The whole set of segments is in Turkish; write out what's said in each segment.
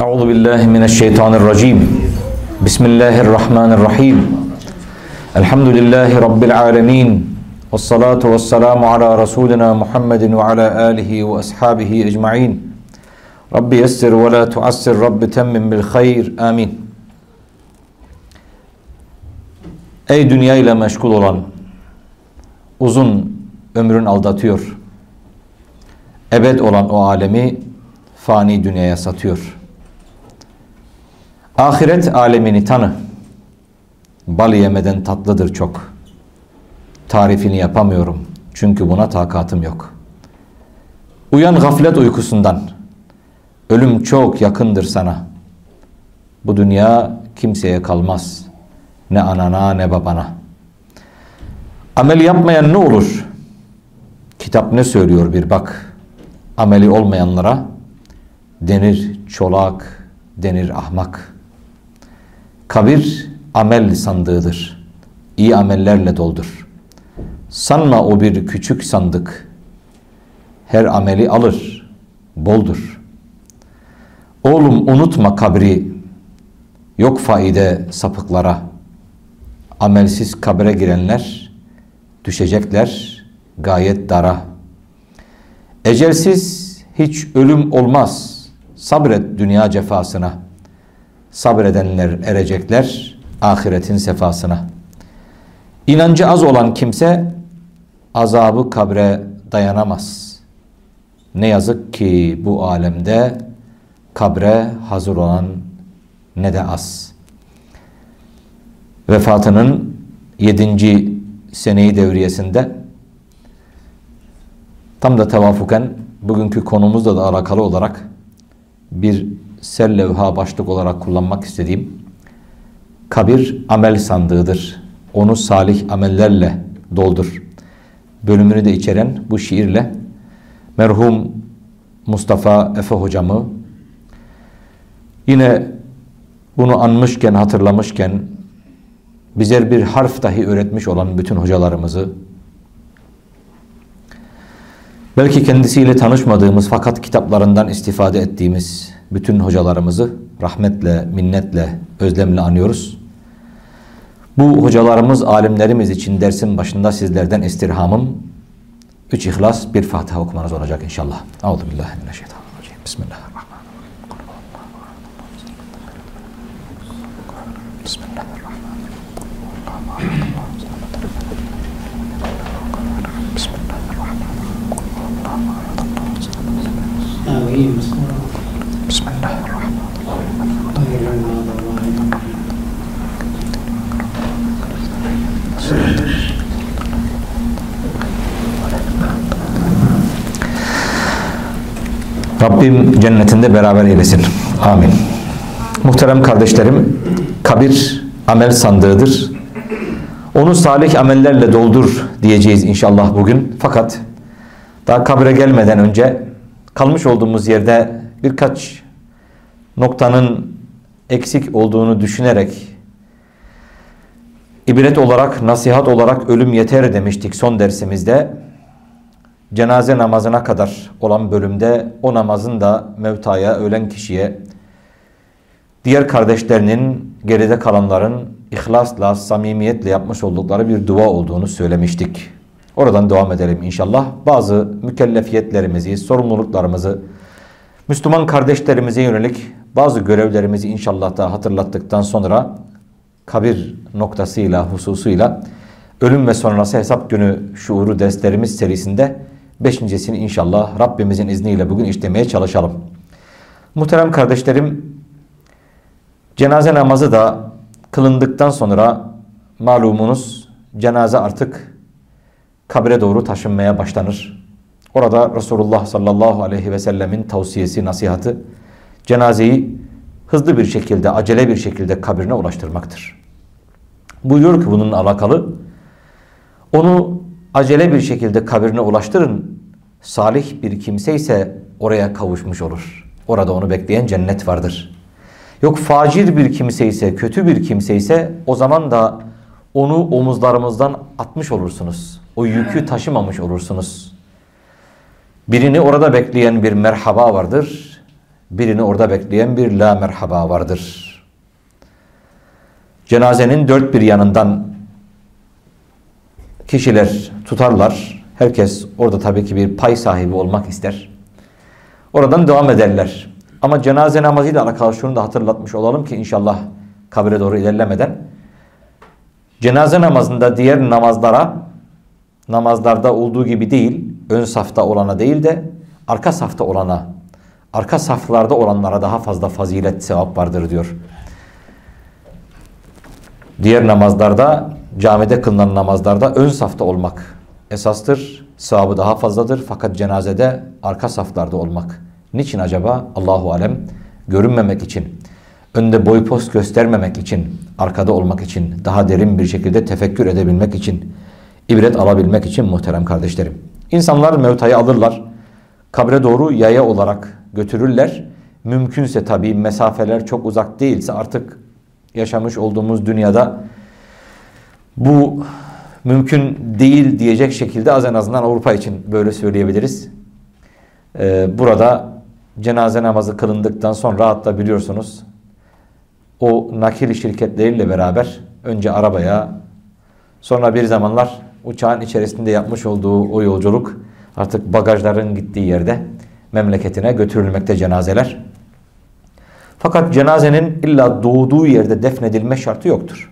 Euzu billahi mineşşeytanirracim. Bismillahirrahmanirrahim. Elhamdülillahi rabbil alamin. Ves salatu ves selamü ala resulina Muhammedin ve ala alihi ve ashabihi ecmaîn. Rabbi yessir ve la tuassir Rabbi temmim bil hayr. Amin. Ey dünya ile meşgul olan uzun ömrün aldatıyor. Ebed olan o alemi fani dünyaya satıyor. Ahiret alemini tanı. Bal yemeden tatlıdır çok. Tarifini yapamıyorum. Çünkü buna takatım yok. Uyan gaflet uykusundan. Ölüm çok yakındır sana. Bu dünya kimseye kalmaz. Ne anana ne babana. Amel yapmayan ne olur? Kitap ne söylüyor bir bak. Ameli olmayanlara denir çolak, denir ahmak. Kabir amel sandığıdır. İyi amellerle doldur. Sanma o bir küçük sandık. Her ameli alır, boldur. Oğlum unutma kabri, yok faide sapıklara. Amelsiz kabre girenler düşecekler gayet dara. Ecelsiz hiç ölüm olmaz. Sabret dünya cefasına. Sabredenler erecekler ahiretin sefasına. İnancı az olan kimse azabı kabre dayanamaz. Ne yazık ki bu alemde kabre hazır olan ne de az. Vefatının yedinci seneyi devriyesinde tam da tevafuken bugünkü konumuzla da alakalı olarak bir sel levha başlık olarak kullanmak istediğim kabir amel sandığıdır. Onu salih amellerle doldur. Bölümünü de içeren bu şiirle merhum Mustafa Efe hocamı yine bunu anmışken, hatırlamışken bize bir harf dahi öğretmiş olan bütün hocalarımızı belki kendisiyle tanışmadığımız fakat kitaplarından istifade ettiğimiz bütün hocalarımızı rahmetle, minnetle, özlemle anıyoruz. Bu hocalarımız, alimlerimiz için dersin başında sizlerden istirhamım üç ihlas, bir Fatiha okumanız olacak inşallah. Euzubillahimineşşeytanirracim. Bismillahirrahmanirrahim. Bismillahirrahmanirrahim. Bismillahirrahmanirrahim. Bismillahirrahmanirrahim. Rabbim cennetinde beraber eylesin. Amin. Muhterem kardeşlerim, kabir amel sandığıdır. Onu salih amellerle doldur diyeceğiz inşallah bugün. Fakat daha kabire gelmeden önce kalmış olduğumuz yerde birkaç noktanın eksik olduğunu düşünerek ibret olarak, nasihat olarak ölüm yeter demiştik son dersimizde. Cenaze namazına kadar olan bölümde o namazın da mevtaya, ölen kişiye, diğer kardeşlerinin, geride kalanların ihlasla, samimiyetle yapmış oldukları bir dua olduğunu söylemiştik. Oradan devam edelim inşallah. Bazı mükellefiyetlerimizi, sorumluluklarımızı, Müslüman kardeşlerimize yönelik bazı görevlerimizi inşallah da hatırlattıktan sonra kabir noktasıyla, hususuyla ölüm ve sonrası hesap günü şuuru derslerimiz serisinde beşincisini inşallah Rabbimizin izniyle bugün işlemeye çalışalım. Muhterem kardeşlerim, cenaze namazı da kılındıktan sonra malumunuz cenaze artık kabre doğru taşınmaya başlanır. Orada Resulullah sallallahu aleyhi ve sellemin tavsiyesi, nasihatı cenazeyi hızlı bir şekilde, acele bir şekilde kabrine ulaştırmaktır. Buyuruyor ki bununla alakalı onu acele bir şekilde kabrine ulaştırın. Salih bir kimse ise oraya kavuşmuş olur. Orada onu bekleyen cennet vardır. Yok facir bir kimse ise, kötü bir kimse ise o zaman da onu omuzlarımızdan atmış olursunuz. O yükü taşımamış olursunuz. Birini orada bekleyen bir merhaba vardır. Birini orada bekleyen bir la merhaba vardır. Cenazenin dört bir yanından kişiler tutarlar. Herkes orada tabii ki bir pay sahibi olmak ister. Oradan devam ederler. Ama cenaze namazıyla alakalı şunu da hatırlatmış olalım ki inşallah kabre doğru ilerlemeden. Cenaze namazında diğer namazlara namazlarda olduğu gibi değil, ön safta olana değil de arka safta olana, arka saflarda olanlara daha fazla fazilet, sevap vardır diyor. Diğer namazlarda, camide kılınan namazlarda ön safta olmak esastır. Sevabı daha fazladır. Fakat cenazede arka saflarda olmak. Niçin acaba? Allahu alem görünmemek için, önde boy post göstermemek için, arkada olmak için, daha derin bir şekilde tefekkür edebilmek için, ibret alabilmek için muhterem kardeşlerim. İnsanlar mevtayı alırlar. Kabre doğru yaya olarak götürürler. Mümkünse tabii mesafeler çok uzak değilse artık yaşamış olduğumuz dünyada bu mümkün değil diyecek şekilde az en azından Avrupa için böyle söyleyebiliriz. Ee, burada cenaze namazı kılındıktan sonra hatta biliyorsunuz o nakil şirketleriyle beraber önce arabaya sonra bir zamanlar uçağın içerisinde yapmış olduğu o yolculuk artık bagajların gittiği yerde memleketine götürülmekte cenazeler. Fakat cenazenin illa doğduğu yerde defnedilme şartı yoktur.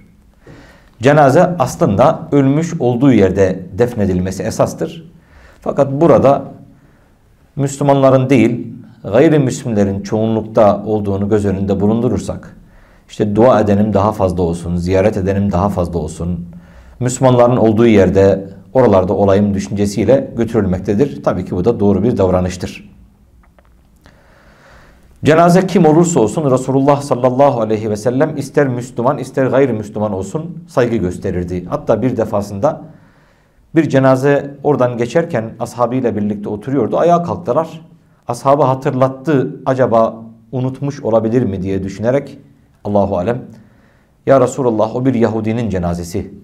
Cenaze aslında ölmüş olduğu yerde defnedilmesi esastır. Fakat burada Müslümanların değil, gayrimüslimlerin çoğunlukta olduğunu göz önünde bulundurursak, işte dua edenim daha fazla olsun, ziyaret edenim daha fazla olsun, Müslümanların olduğu yerde oralarda olayım düşüncesiyle götürülmektedir. Tabii ki bu da doğru bir davranıştır. Cenaze kim olursa olsun Resulullah sallallahu aleyhi ve sellem ister Müslüman ister gayrimüsliman olsun saygı gösterirdi. Hatta bir defasında bir cenaze oradan geçerken ashabıyla birlikte oturuyordu. Ayağa kalktılar. Ashabı hatırlattı acaba unutmuş olabilir mi diye düşünerek Allahu alem ya Resulullah o bir Yahudinin cenazesi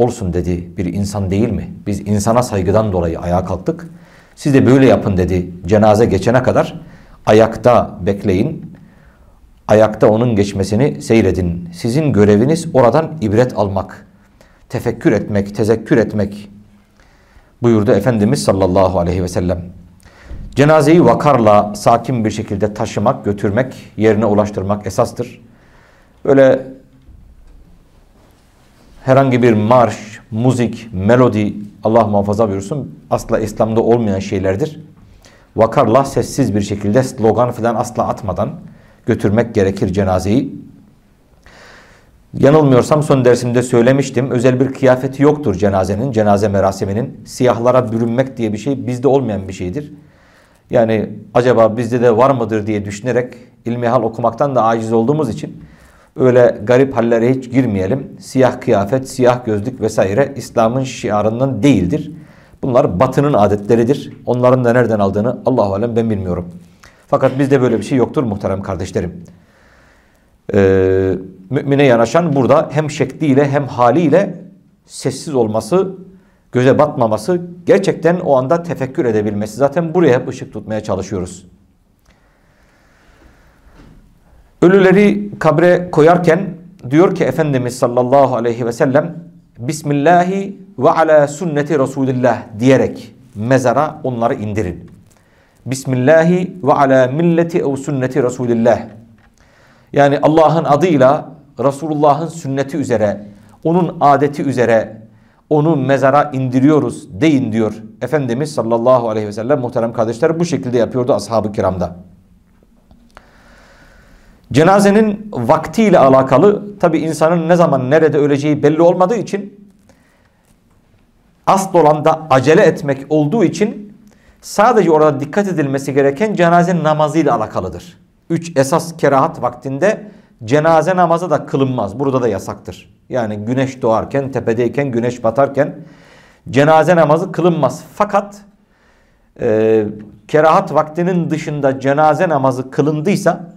olsun dedi bir insan değil mi? Biz insana saygıdan dolayı ayağa kalktık. Siz de böyle yapın dedi cenaze geçene kadar ayakta bekleyin. Ayakta onun geçmesini seyredin. Sizin göreviniz oradan ibret almak, tefekkür etmek, tezekkür etmek buyurdu Efendimiz sallallahu aleyhi ve sellem. Cenazeyi vakarla sakin bir şekilde taşımak, götürmek, yerine ulaştırmak esastır. Böyle herhangi bir marş, müzik, melodi Allah muhafaza buyursun asla İslam'da olmayan şeylerdir vakarla sessiz bir şekilde slogan falan asla atmadan götürmek gerekir cenazeyi. Yanılmıyorsam son dersimde söylemiştim. Özel bir kıyafeti yoktur cenazenin, cenaze merasiminin. Siyahlara bürünmek diye bir şey bizde olmayan bir şeydir. Yani acaba bizde de var mıdır diye düşünerek ilmihal okumaktan da aciz olduğumuz için öyle garip hallere hiç girmeyelim. Siyah kıyafet, siyah gözlük vesaire İslam'ın şiarından değildir. Bunlar batının adetleridir. Onların da nereden aldığını Allahu alem ben bilmiyorum. Fakat bizde böyle bir şey yoktur muhterem kardeşlerim. Ee, mümine yanaşan burada hem şekliyle hem haliyle sessiz olması, göze batmaması, gerçekten o anda tefekkür edebilmesi. Zaten buraya hep ışık tutmaya çalışıyoruz. Ölüleri kabre koyarken diyor ki Efendimiz sallallahu aleyhi ve sellem Bismillahi ve ala sünneti Resulillah diyerek mezara onları indirin. Bismillahi ve ala milleti ev sünneti Resulillah. Yani Allah'ın adıyla Resulullah'ın sünneti üzere, onun adeti üzere onu mezara indiriyoruz deyin diyor Efendimiz sallallahu aleyhi ve sellem muhterem kardeşler bu şekilde yapıyordu ashab-ı kiramda. Cenazenin vaktiyle alakalı tabi insanın ne zaman nerede öleceği belli olmadığı için asıl olan da acele etmek olduğu için sadece orada dikkat edilmesi gereken cenaze namazıyla alakalıdır. Üç esas kerahat vaktinde cenaze namazı da kılınmaz. Burada da yasaktır. Yani güneş doğarken, tepedeyken, güneş batarken cenaze namazı kılınmaz. Fakat e, kerahat vaktinin dışında cenaze namazı kılındıysa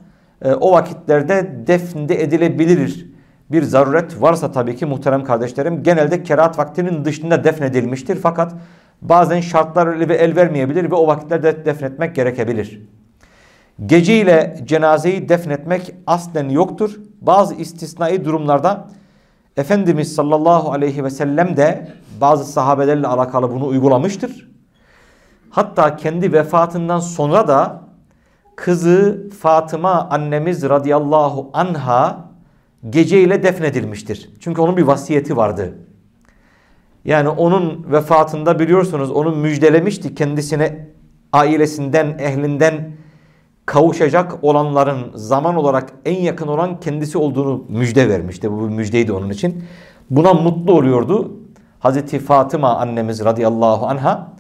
o vakitlerde defnde edilebilir bir zaruret varsa tabii ki muhterem kardeşlerim genelde kerahat vaktinin dışında defnedilmiştir. Fakat bazen şartlar öyle el vermeyebilir ve o vakitlerde defnetmek gerekebilir. Geceyle cenazeyi defnetmek aslen yoktur. Bazı istisnai durumlarda Efendimiz sallallahu aleyhi ve sellem de bazı sahabelerle alakalı bunu uygulamıştır. Hatta kendi vefatından sonra da kızı Fatıma annemiz radıyallahu anha geceyle defnedilmiştir. Çünkü onun bir vasiyeti vardı. Yani onun vefatında biliyorsunuz onu müjdelemişti kendisine ailesinden, ehlinden kavuşacak olanların zaman olarak en yakın olan kendisi olduğunu müjde vermişti. Bu bir müjdeydi onun için. Buna mutlu oluyordu. Hazreti Fatıma annemiz radıyallahu anha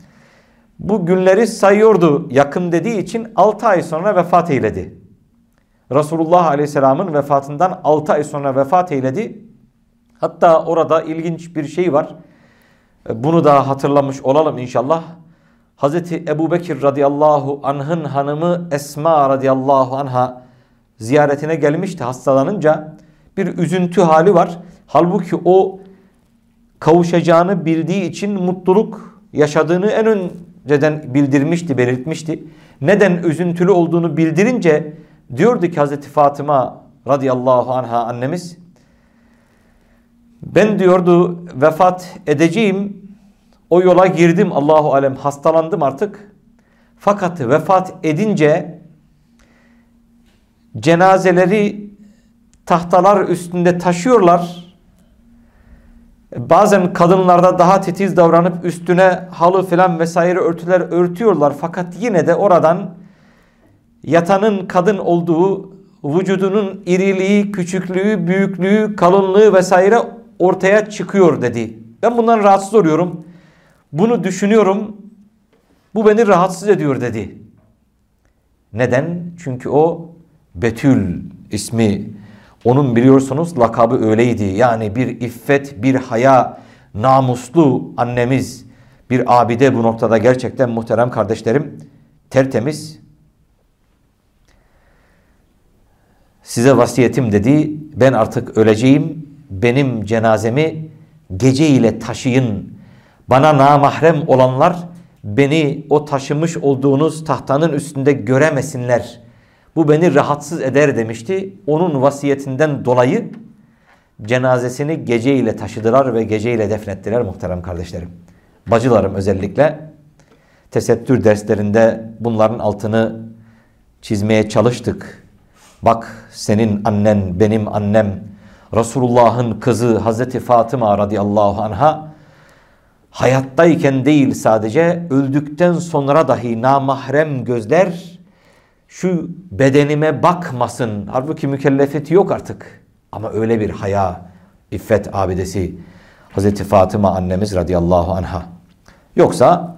bu günleri sayıyordu yakın dediği için 6 ay sonra vefat eyledi. Resulullah aleyhisselamın vefatından 6 ay sonra vefat eyledi. Hatta orada ilginç bir şey var. Bunu da hatırlamış olalım inşallah. Hazreti Ebu Bekir radıyallahu anh'ın hanımı Esma radıyallahu anha ziyaretine gelmişti hastalanınca. Bir üzüntü hali var. Halbuki o kavuşacağını bildiği için mutluluk yaşadığını en önceden bildirmişti, belirtmişti. Neden üzüntülü olduğunu bildirince diyordu ki Hazreti Fatıma radıyallahu anha annemiz ben diyordu vefat edeceğim o yola girdim Allahu alem hastalandım artık. Fakat vefat edince cenazeleri tahtalar üstünde taşıyorlar. Bazen kadınlarda daha titiz davranıp üstüne halı falan vesaire örtüler örtüyorlar. Fakat yine de oradan yatanın kadın olduğu vücudunun iriliği, küçüklüğü, büyüklüğü, kalınlığı vesaire ortaya çıkıyor dedi. Ben bundan rahatsız oluyorum. Bunu düşünüyorum. Bu beni rahatsız ediyor dedi. Neden? Çünkü o Betül ismi onun biliyorsunuz lakabı öyleydi. Yani bir iffet, bir haya, namuslu annemiz, bir abide bu noktada gerçekten muhterem kardeşlerim tertemiz. Size vasiyetim dedi. Ben artık öleceğim. Benim cenazemi gece ile taşıyın bana namahrem olanlar beni o taşımış olduğunuz tahtanın üstünde göremesinler. Bu beni rahatsız eder demişti. Onun vasiyetinden dolayı cenazesini gece ile taşıdılar ve gece ile defnettiler muhterem kardeşlerim. Bacılarım özellikle tesettür derslerinde bunların altını çizmeye çalıştık. Bak senin annen benim annem Resulullah'ın kızı Hazreti Fatıma radıyallahu anha hayattayken değil sadece öldükten sonra dahi namahrem gözler şu bedenime bakmasın. Halbuki mükellefeti yok artık. Ama öyle bir haya, iffet abidesi Hazreti Fatıma annemiz radıyallahu anha. Yoksa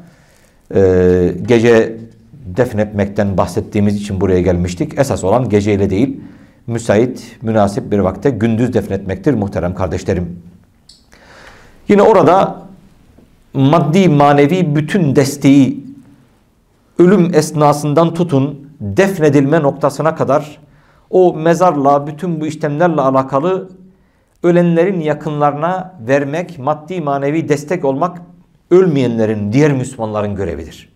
e, gece defnetmekten bahsettiğimiz için buraya gelmiştik. Esas olan geceyle değil, müsait, münasip bir vakte gündüz defnetmektir muhterem kardeşlerim. Yine orada maddi manevi bütün desteği ölüm esnasından tutun defnedilme noktasına kadar o mezarla bütün bu işlemlerle alakalı ölenlerin yakınlarına vermek, maddi manevi destek olmak ölmeyenlerin, diğer Müslümanların görevidir.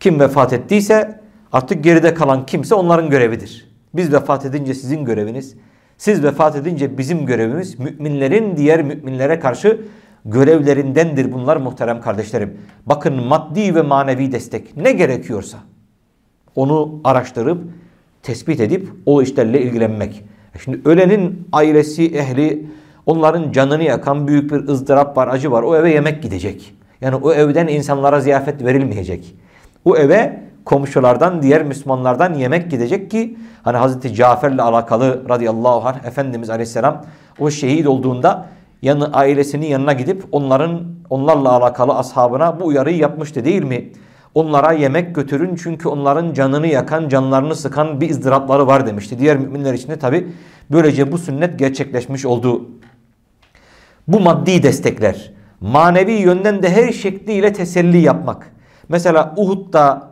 Kim vefat ettiyse artık geride kalan kimse onların görevidir. Biz vefat edince sizin göreviniz, siz vefat edince bizim görevimiz müminlerin diğer müminlere karşı görevlerindendir bunlar muhterem kardeşlerim. Bakın maddi ve manevi destek ne gerekiyorsa onu araştırıp tespit edip o işlerle ilgilenmek. E şimdi ölenin ailesi, ehli onların canını yakan büyük bir ızdırap var, acı var. O eve yemek gidecek. Yani o evden insanlara ziyafet verilmeyecek. O eve komşulardan, diğer Müslümanlardan yemek gidecek ki hani Hazreti Cafer'le alakalı radıyallahu anh Efendimiz Aleyhisselam o şehit olduğunda yanı ailesinin yanına gidip onların onlarla alakalı ashabına bu uyarıyı yapmıştı değil mi? Onlara yemek götürün çünkü onların canını yakan, canlarını sıkan bir ızdırapları var demişti. Diğer müminler için de tabi böylece bu sünnet gerçekleşmiş oldu. Bu maddi destekler, manevi yönden de her şekliyle teselli yapmak. Mesela Uhud'da,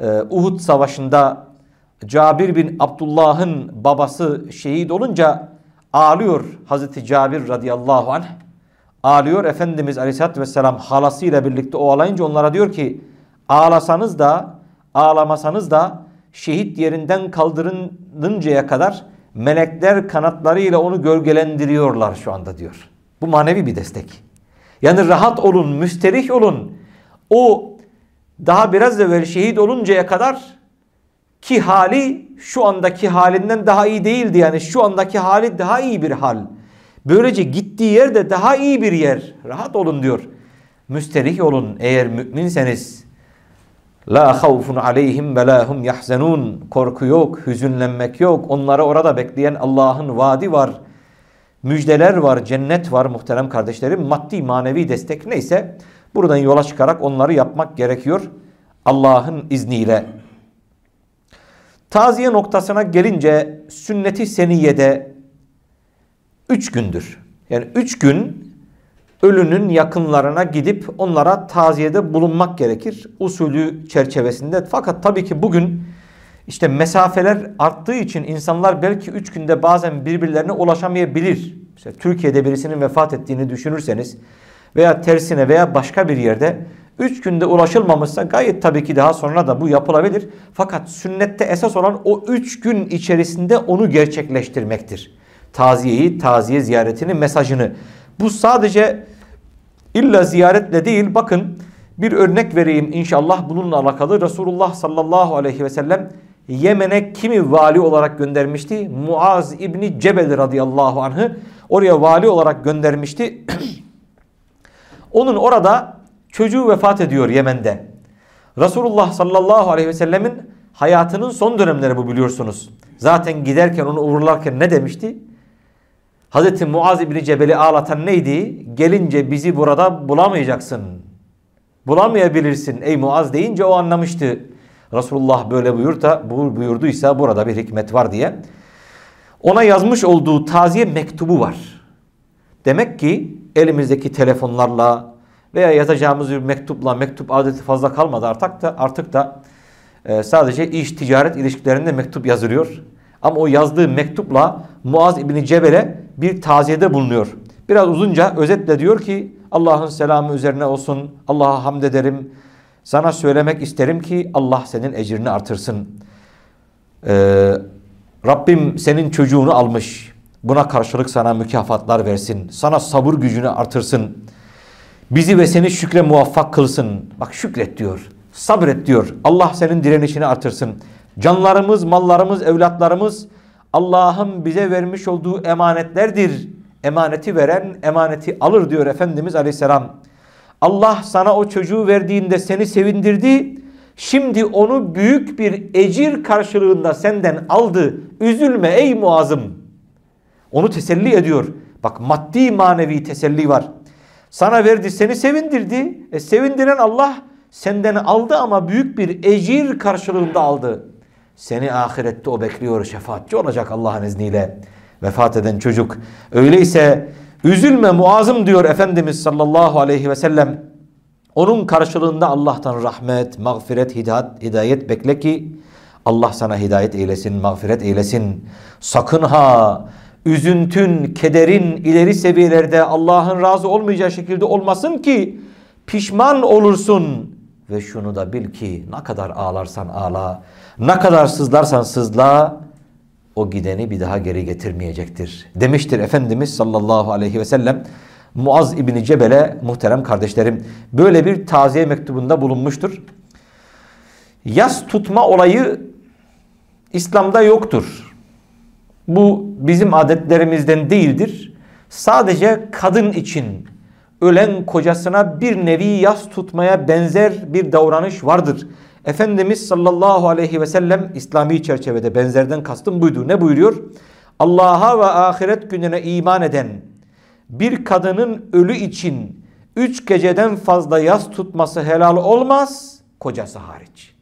e, Uhud savaşında Cabir bin Abdullah'ın babası şehit olunca Ağlıyor Hazreti Cabir radıyallahu anh. Ağlıyor Efendimiz aleyhissalatü vesselam halasıyla birlikte o ağlayınca onlara diyor ki ağlasanız da ağlamasanız da şehit yerinden kaldırılıncaya kadar melekler kanatlarıyla onu gölgelendiriyorlar şu anda diyor. Bu manevi bir destek. Yani rahat olun, müsterih olun. O daha biraz evvel şehit oluncaya kadar ki hali şu andaki halinden daha iyi değildi. Yani şu andaki hali daha iyi bir hal. Böylece gittiği yer de daha iyi bir yer. Rahat olun diyor. Müsterih olun eğer müminseniz. La havfun aleyhim ve la hum yahzenun. Korku yok, hüzünlenmek yok. Onları orada bekleyen Allah'ın vaadi var. Müjdeler var, cennet var muhterem kardeşlerim. Maddi manevi destek neyse buradan yola çıkarak onları yapmak gerekiyor. Allah'ın izniyle. Taziye noktasına gelince sünneti seniyede üç gündür. Yani üç gün ölünün yakınlarına gidip onlara taziyede bulunmak gerekir. Usulü çerçevesinde. Fakat tabii ki bugün işte mesafeler arttığı için insanlar belki üç günde bazen birbirlerine ulaşamayabilir. Mesela Türkiye'de birisinin vefat ettiğini düşünürseniz veya tersine veya başka bir yerde üç günde ulaşılmamışsa gayet tabii ki daha sonra da bu yapılabilir. Fakat sünnette esas olan o üç gün içerisinde onu gerçekleştirmektir. Taziyeyi, taziye ziyaretini, mesajını. Bu sadece illa ziyaretle değil bakın bir örnek vereyim inşallah bununla alakalı. Resulullah sallallahu aleyhi ve sellem Yemen'e kimi vali olarak göndermişti? Muaz İbni Cebel radıyallahu anh'ı oraya vali olarak göndermişti. Onun orada çocuğu vefat ediyor Yemen'de. Resulullah sallallahu aleyhi ve sellemin hayatının son dönemleri bu biliyorsunuz. Zaten giderken onu uğurlarken ne demişti? Hazreti Muaz İbni Cebel'i ağlatan neydi? Gelince bizi burada bulamayacaksın. Bulamayabilirsin ey Muaz deyince o anlamıştı. Resulullah böyle buyurta, buyurduysa burada bir hikmet var diye. Ona yazmış olduğu taziye mektubu var. Demek ki elimizdeki telefonlarla veya yazacağımız bir mektupla mektup adeti fazla kalmadı artık da artık da e, sadece iş ticaret ilişkilerinde mektup yazılıyor. Ama o yazdığı mektupla Muaz İbni Cebel'e bir taziyede bulunuyor. Biraz uzunca özetle diyor ki Allah'ın selamı üzerine olsun. Allah'a hamd ederim. Sana söylemek isterim ki Allah senin ecrini artırsın. Ee, Rabbim senin çocuğunu almış. Buna karşılık sana mükafatlar versin. Sana sabır gücünü artırsın. Bizi ve seni şükre muvaffak kılsın. Bak şükret diyor. Sabret diyor. Allah senin direnişini artırsın. Canlarımız, mallarımız, evlatlarımız Allah'ın bize vermiş olduğu emanetlerdir. Emaneti veren emaneti alır diyor Efendimiz Aleyhisselam. Allah sana o çocuğu verdiğinde seni sevindirdi. Şimdi onu büyük bir ecir karşılığında senden aldı. Üzülme ey muazım. Onu teselli ediyor. Bak maddi manevi teselli var. Sana verdi seni sevindirdi. E, sevindiren Allah senden aldı ama büyük bir ecir karşılığında aldı. Seni ahirette o bekliyor şefaatçi olacak Allah'ın izniyle. Vefat eden çocuk. Öyleyse üzülme muazım diyor Efendimiz sallallahu aleyhi ve sellem. Onun karşılığında Allah'tan rahmet, mağfiret, hidayet, hidayet bekle ki Allah sana hidayet eylesin, mağfiret eylesin. Sakın ha üzüntün, kederin ileri seviyelerde Allah'ın razı olmayacağı şekilde olmasın ki pişman olursun. Ve şunu da bil ki ne kadar ağlarsan ağla, ne kadar sızlarsan sızla o gideni bir daha geri getirmeyecektir. Demiştir Efendimiz sallallahu aleyhi ve sellem Muaz İbni Cebel'e muhterem kardeşlerim böyle bir taziye mektubunda bulunmuştur. Yas tutma olayı İslam'da yoktur. Bu bizim adetlerimizden değildir. Sadece kadın için ölen kocasına bir nevi yas tutmaya benzer bir davranış vardır. Efendimiz sallallahu aleyhi ve sellem İslami çerçevede benzerden kastım buydu. Ne buyuruyor? Allah'a ve ahiret gününe iman eden bir kadının ölü için üç geceden fazla yas tutması helal olmaz kocası hariç.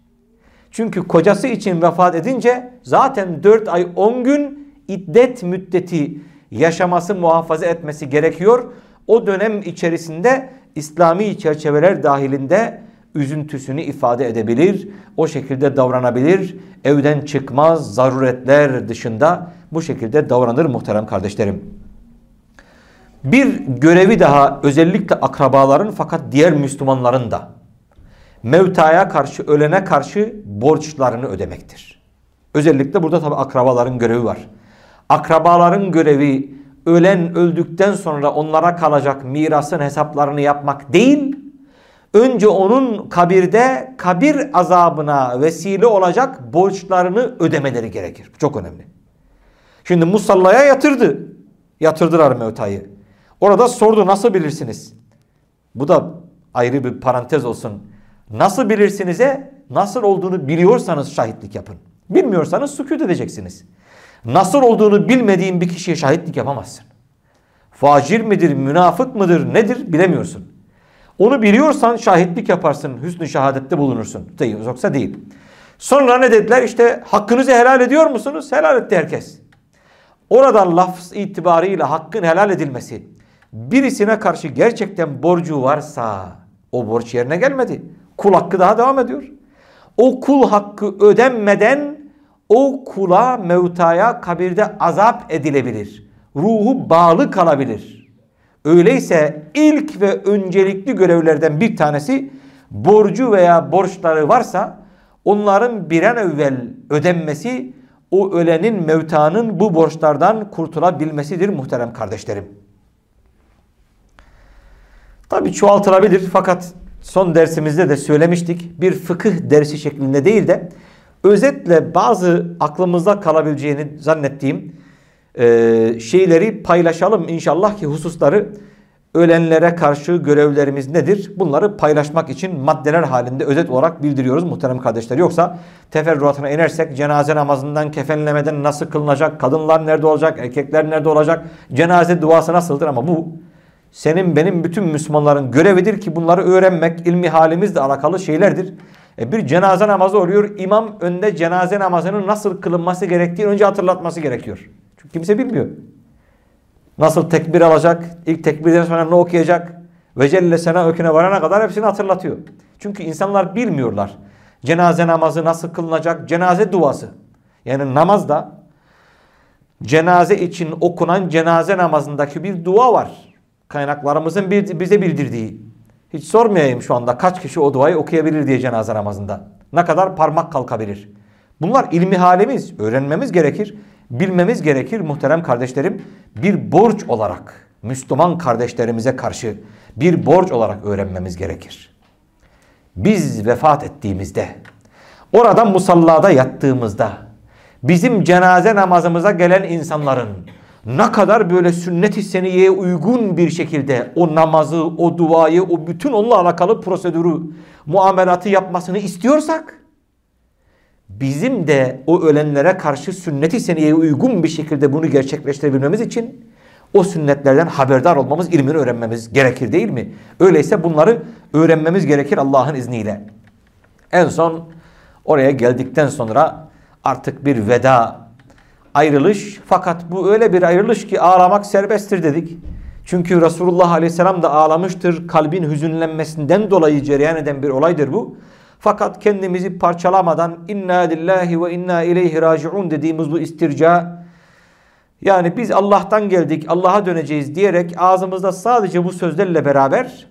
Çünkü kocası için vefat edince zaten dört ay on gün iddet müddeti yaşaması muhafaza etmesi gerekiyor. O dönem içerisinde İslami çerçeveler dahilinde üzüntüsünü ifade edebilir. O şekilde davranabilir. Evden çıkmaz zaruretler dışında bu şekilde davranır muhterem kardeşlerim. Bir görevi daha özellikle akrabaların fakat diğer Müslümanların da mevtaya karşı ölene karşı borçlarını ödemektir. Özellikle burada tabi akrabaların görevi var. Akrabaların görevi ölen öldükten sonra onlara kalacak mirasın hesaplarını yapmak değil, önce onun kabirde kabir azabına vesile olacak borçlarını ödemeleri gerekir. Çok önemli. Şimdi musallaya yatırdı. Yatırdılar mevtayı. Orada sordu nasıl bilirsiniz? Bu da ayrı bir parantez olsun. Nasıl bilirsiniz'e nasıl olduğunu biliyorsanız şahitlik yapın. Bilmiyorsanız sükut edeceksiniz. Nasıl olduğunu bilmediğin bir kişiye şahitlik yapamazsın. Facir midir, münafık mıdır, nedir bilemiyorsun. Onu biliyorsan şahitlik yaparsın, hüsnü şehadette bulunursun. Değil, yoksa değil. Sonra ne dediler? İşte hakkınızı helal ediyor musunuz? Helal etti herkes. Oradan lafz itibarıyla hakkın helal edilmesi birisine karşı gerçekten borcu varsa o borç yerine gelmedi. Kul hakkı daha devam ediyor. O kul hakkı ödenmeden o kula mevtaya kabirde azap edilebilir. Ruhu bağlı kalabilir. Öyleyse ilk ve öncelikli görevlerden bir tanesi borcu veya borçları varsa onların bir an evvel ödenmesi o ölenin mevtanın bu borçlardan kurtulabilmesidir muhterem kardeşlerim. Tabi çoğaltılabilir fakat son dersimizde de söylemiştik. Bir fıkıh dersi şeklinde değil de özetle bazı aklımızda kalabileceğini zannettiğim e, şeyleri paylaşalım inşallah ki hususları ölenlere karşı görevlerimiz nedir? Bunları paylaşmak için maddeler halinde özet olarak bildiriyoruz muhterem kardeşler. Yoksa teferruatına inersek cenaze namazından kefenlemeden nasıl kılınacak? Kadınlar nerede olacak? Erkekler nerede olacak? Cenaze duası nasıldır? Ama bu senin benim bütün Müslümanların görevidir ki bunları öğrenmek ilmi halimizle alakalı şeylerdir. E bir cenaze namazı oluyor. İmam önde cenaze namazının nasıl kılınması gerektiğini önce hatırlatması gerekiyor. Çünkü kimse bilmiyor. Nasıl tekbir alacak, ilk tekbirden sonra ne okuyacak ve Celle Sena öküne varana kadar hepsini hatırlatıyor. Çünkü insanlar bilmiyorlar. Cenaze namazı nasıl kılınacak? Cenaze duası. Yani namazda cenaze için okunan cenaze namazındaki bir dua var. Kaynaklarımızın bize bildirdiği. Hiç sormayayım şu anda kaç kişi o duayı okuyabilir diye cenaze namazında. Ne kadar parmak kalkabilir. Bunlar ilmi halimiz. Öğrenmemiz gerekir. Bilmemiz gerekir muhterem kardeşlerim. Bir borç olarak Müslüman kardeşlerimize karşı bir borç olarak öğrenmemiz gerekir. Biz vefat ettiğimizde, orada musallada yattığımızda, bizim cenaze namazımıza gelen insanların ne kadar böyle sünnet-i seniyeye uygun bir şekilde o namazı, o duayı, o bütün onunla alakalı prosedürü, muamelatı yapmasını istiyorsak bizim de o ölenlere karşı sünnet-i seniyeye uygun bir şekilde bunu gerçekleştirebilmemiz için o sünnetlerden haberdar olmamız, ilmini öğrenmemiz gerekir değil mi? Öyleyse bunları öğrenmemiz gerekir Allah'ın izniyle. En son oraya geldikten sonra artık bir veda ayrılış fakat bu öyle bir ayrılış ki ağlamak serbesttir dedik. Çünkü Resulullah Aleyhisselam da ağlamıştır. Kalbin hüzünlenmesinden dolayı cereyan eden bir olaydır bu. Fakat kendimizi parçalamadan inna lillahi ve inna ileyhi raciun dediğimiz bu istirca yani biz Allah'tan geldik Allah'a döneceğiz diyerek ağzımızda sadece bu sözlerle beraber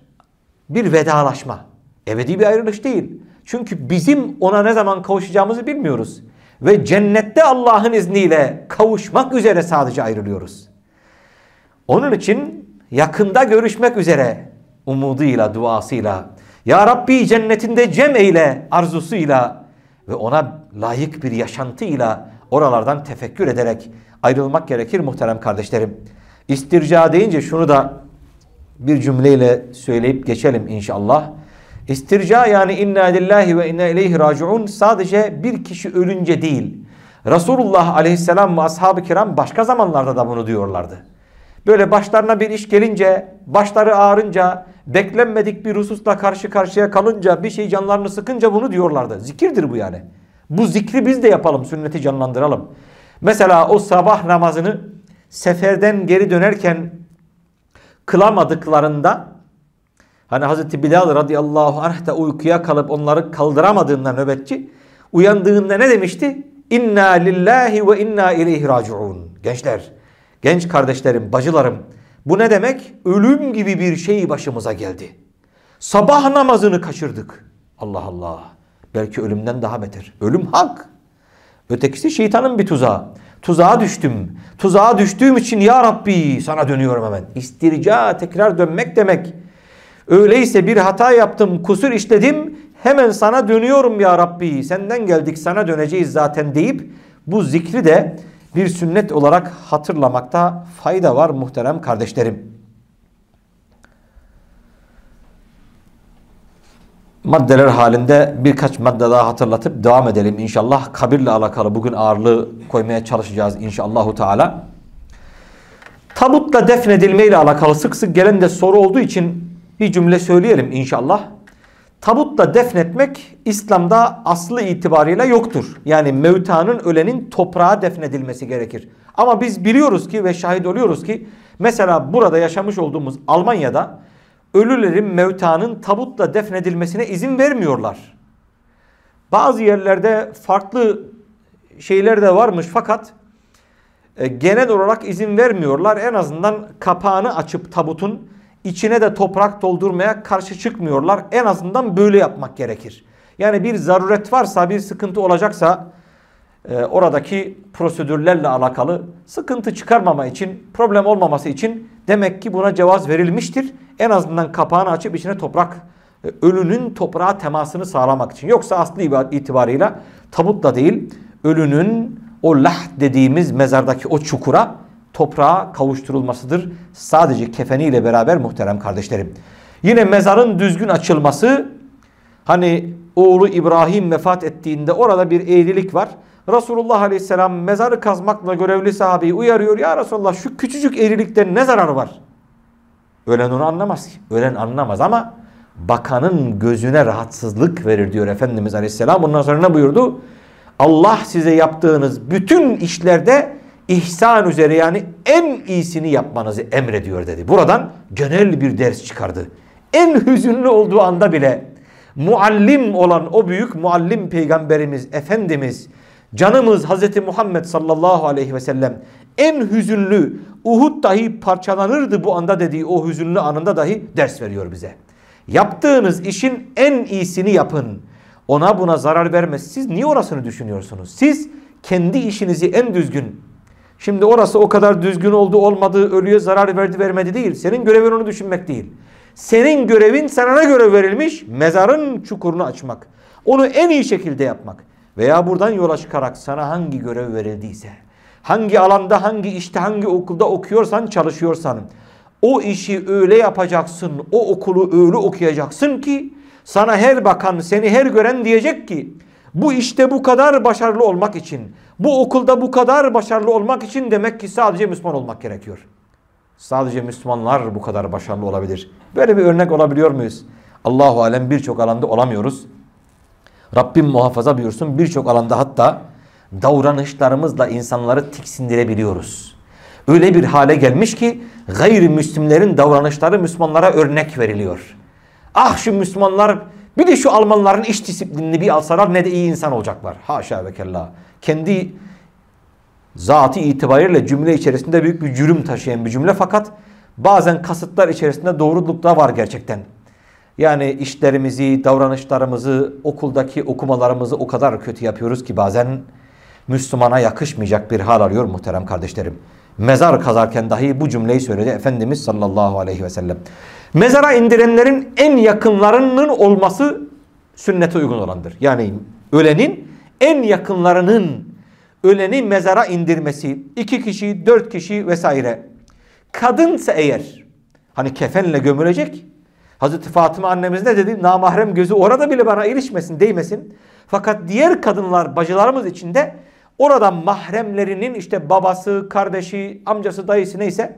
bir vedalaşma. Ebedi bir ayrılış değil. Çünkü bizim ona ne zaman kavuşacağımızı bilmiyoruz. Ve cennette Allah'ın izniyle kavuşmak üzere sadece ayrılıyoruz. Onun için yakında görüşmek üzere umuduyla, duasıyla, Ya Rabbi cennetinde cem eyle arzusuyla ve ona layık bir yaşantıyla oralardan tefekkür ederek ayrılmak gerekir muhterem kardeşlerim. İstirca deyince şunu da bir cümleyle söyleyip geçelim inşallah. İstirca yani inna lillahi ve inna ileyhi raciun sadece bir kişi ölünce değil. Resulullah aleyhisselam ve ashab-ı kiram başka zamanlarda da bunu diyorlardı. Böyle başlarına bir iş gelince, başları ağrınca, beklenmedik bir hususla karşı karşıya kalınca, bir şey canlarını sıkınca bunu diyorlardı. Zikirdir bu yani. Bu zikri biz de yapalım, sünneti canlandıralım. Mesela o sabah namazını seferden geri dönerken kılamadıklarında Hani Hazreti Bilal radıyallahu anh da uykuya kalıp onları kaldıramadığında nöbetçi uyandığında ne demişti? İnna lillahi ve inna ileyhi raciun. Gençler, genç kardeşlerim, bacılarım bu ne demek? Ölüm gibi bir şey başımıza geldi. Sabah namazını kaçırdık. Allah Allah. Belki ölümden daha beter. Ölüm hak. Ötekisi şeytanın bir tuzağı. Tuzağa düştüm. Tuzağa düştüğüm için ya Rabbi sana dönüyorum hemen. İstirca tekrar dönmek demek. Öyleyse bir hata yaptım, kusur işledim. Hemen sana dönüyorum ya Rabbi. Senden geldik sana döneceğiz zaten deyip bu zikri de bir sünnet olarak hatırlamakta fayda var muhterem kardeşlerim. maddeler halinde birkaç madde daha hatırlatıp devam edelim inşallah. Kabirle alakalı bugün ağırlığı koymaya çalışacağız inşallahu teala. Tabutla defnedilme ile alakalı sık sık gelen de soru olduğu için bir cümle söyleyelim inşallah. Tabutla defnetmek İslam'da aslı itibariyle yoktur. Yani mevtanın ölenin toprağa defnedilmesi gerekir. Ama biz biliyoruz ki ve şahit oluyoruz ki mesela burada yaşamış olduğumuz Almanya'da ölülerin mevtanın tabutla defnedilmesine izin vermiyorlar. Bazı yerlerde farklı şeyler de varmış fakat e, genel olarak izin vermiyorlar. En azından kapağını açıp tabutun içine de toprak doldurmaya karşı çıkmıyorlar. En azından böyle yapmak gerekir. Yani bir zaruret varsa, bir sıkıntı olacaksa e, oradaki prosedürlerle alakalı sıkıntı çıkarmama için, problem olmaması için demek ki buna cevaz verilmiştir. En azından kapağını açıp içine toprak, e, ölünün toprağa temasını sağlamak için. Yoksa aslı itibarıyla tabutla değil, ölünün o lah dediğimiz mezardaki o çukura toprağa kavuşturulmasıdır. Sadece kefeniyle beraber muhterem kardeşlerim. Yine mezarın düzgün açılması, hani oğlu İbrahim vefat ettiğinde orada bir eğrilik var. Resulullah Aleyhisselam mezarı kazmakla görevli sahabeyi uyarıyor. Ya Resulullah şu küçücük eğrilikten ne zararı var? Ölen onu anlamaz ki. Ölen anlamaz ama bakanın gözüne rahatsızlık verir diyor Efendimiz Aleyhisselam. Bundan sonra ne buyurdu? Allah size yaptığınız bütün işlerde ihsan üzere yani en iyisini yapmanızı emrediyor dedi. Buradan genel bir ders çıkardı. En hüzünlü olduğu anda bile muallim olan o büyük muallim peygamberimiz Efendimiz canımız Hazreti Muhammed sallallahu aleyhi ve sellem en hüzünlü Uhud dahi parçalanırdı bu anda dediği o hüzünlü anında dahi ders veriyor bize. Yaptığınız işin en iyisini yapın. Ona buna zarar vermez. Siz niye orasını düşünüyorsunuz? Siz kendi işinizi en düzgün. Şimdi orası o kadar düzgün oldu olmadı, ölüye zarar verdi vermedi değil. Senin görevin onu düşünmek değil. Senin görevin sana ne görev verilmiş? Mezarın çukurunu açmak. Onu en iyi şekilde yapmak. Veya buradan yola çıkarak sana hangi görev verildiyse hangi alanda, hangi işte, hangi okulda okuyorsan, çalışıyorsan o işi öyle yapacaksın, o okulu öyle okuyacaksın ki sana her bakan, seni her gören diyecek ki bu işte bu kadar başarılı olmak için, bu okulda bu kadar başarılı olmak için demek ki sadece Müslüman olmak gerekiyor. Sadece Müslümanlar bu kadar başarılı olabilir. Böyle bir örnek olabiliyor muyuz? Allahu alem birçok alanda olamıyoruz. Rabbim muhafaza buyursun birçok alanda hatta davranışlarımızla insanları tiksindirebiliyoruz. Öyle bir hale gelmiş ki gayrimüslimlerin davranışları Müslümanlara örnek veriliyor. Ah şu Müslümanlar bir de şu Almanların iş disiplinini bir alsalar ne de iyi insan olacaklar. Haşa ve kella. Kendi zatı itibariyle cümle içerisinde büyük bir cürüm taşıyan bir cümle fakat bazen kasıtlar içerisinde doğruluk da var gerçekten. Yani işlerimizi, davranışlarımızı, okuldaki okumalarımızı o kadar kötü yapıyoruz ki bazen Müslümana yakışmayacak bir hal arıyor muhterem kardeşlerim. Mezar kazarken dahi bu cümleyi söyledi Efendimiz sallallahu aleyhi ve sellem. Mezara indirenlerin en yakınlarının olması sünnete uygun olandır. Yani ölenin en yakınlarının öleni mezara indirmesi. iki kişi, dört kişi vesaire. Kadınsa eğer hani kefenle gömülecek. Hazreti Fatıma annemiz ne dedi? Namahrem gözü orada bile bana ilişmesin, değmesin. Fakat diğer kadınlar bacılarımız içinde Orada mahremlerinin işte babası, kardeşi, amcası, dayısı neyse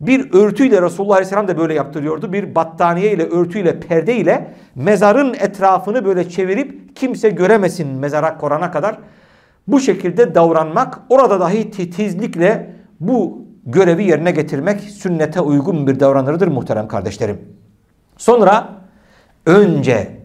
bir örtüyle Resulullah Aleyhisselam da böyle yaptırıyordu. Bir battaniye ile örtüyle perde ile mezarın etrafını böyle çevirip kimse göremesin mezara korana kadar. Bu şekilde davranmak orada dahi titizlikle bu görevi yerine getirmek sünnete uygun bir davranırdır muhterem kardeşlerim. Sonra önce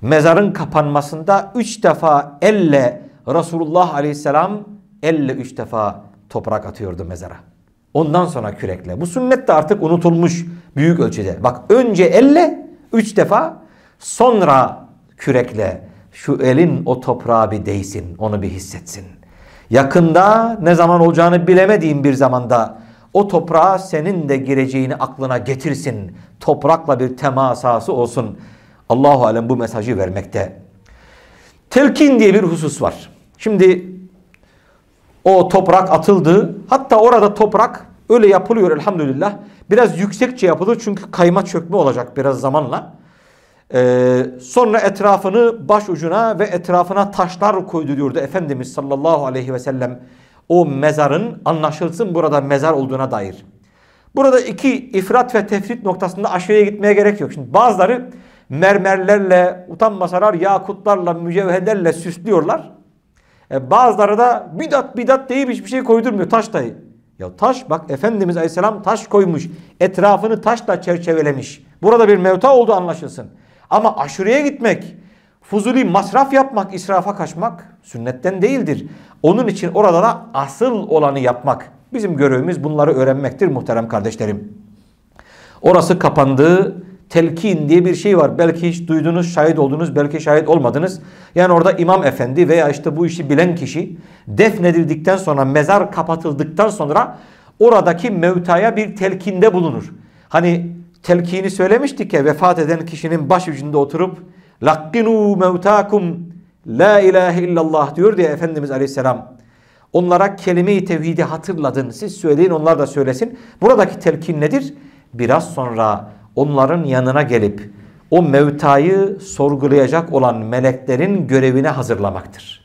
mezarın kapanmasında üç defa elle Resulullah aleyhisselam elle üç defa toprak atıyordu mezara. Ondan sonra kürekle. Bu sünnet de artık unutulmuş büyük ölçüde. Bak önce elle üç defa sonra kürekle şu elin o toprağa bir değsin onu bir hissetsin. Yakında ne zaman olacağını bilemediğin bir zamanda o toprağa senin de gireceğini aklına getirsin. Toprakla bir temasası olsun. Allahu alem bu mesajı vermekte. Telkin diye bir husus var. Şimdi o toprak atıldı. Hatta orada toprak öyle yapılıyor elhamdülillah. Biraz yüksekçe yapılır çünkü kayma çökme olacak biraz zamanla. Ee, sonra etrafını baş ucuna ve etrafına taşlar koyduruyordu Efendimiz sallallahu aleyhi ve sellem. O mezarın anlaşılsın burada mezar olduğuna dair. Burada iki ifrat ve tefrit noktasında aşırıya gitmeye gerek yok. Şimdi bazıları mermerlerle, utanmasalar yakutlarla, mücevherlerle süslüyorlar. E bazıları da bidat bidat deyip hiçbir şey koydurmuyor. Taş dayı. Ya taş bak Efendimiz Aleyhisselam taş koymuş. Etrafını taşla çerçevelemiş. Burada bir mevta olduğu anlaşılsın. Ama aşırıya gitmek, fuzuli masraf yapmak, israfa kaçmak sünnetten değildir. Onun için orada da asıl olanı yapmak. Bizim görevimiz bunları öğrenmektir muhterem kardeşlerim. Orası kapandı. Telkin diye bir şey var. Belki hiç duydunuz, şahit oldunuz, belki şahit olmadınız. Yani orada imam efendi veya işte bu işi bilen kişi defnedildikten sonra, mezar kapatıldıktan sonra oradaki mevtaya bir telkinde bulunur. Hani telkini söylemiştik ya vefat eden kişinin baş ucunda oturup lakkinu mevtakum la ilahe illallah diyor diye Efendimiz Aleyhisselam. Onlara kelime-i tevhidi hatırladın. Siz söyleyin onlar da söylesin. Buradaki telkin nedir? Biraz sonra onların yanına gelip o mevtayı sorgulayacak olan meleklerin görevine hazırlamaktır.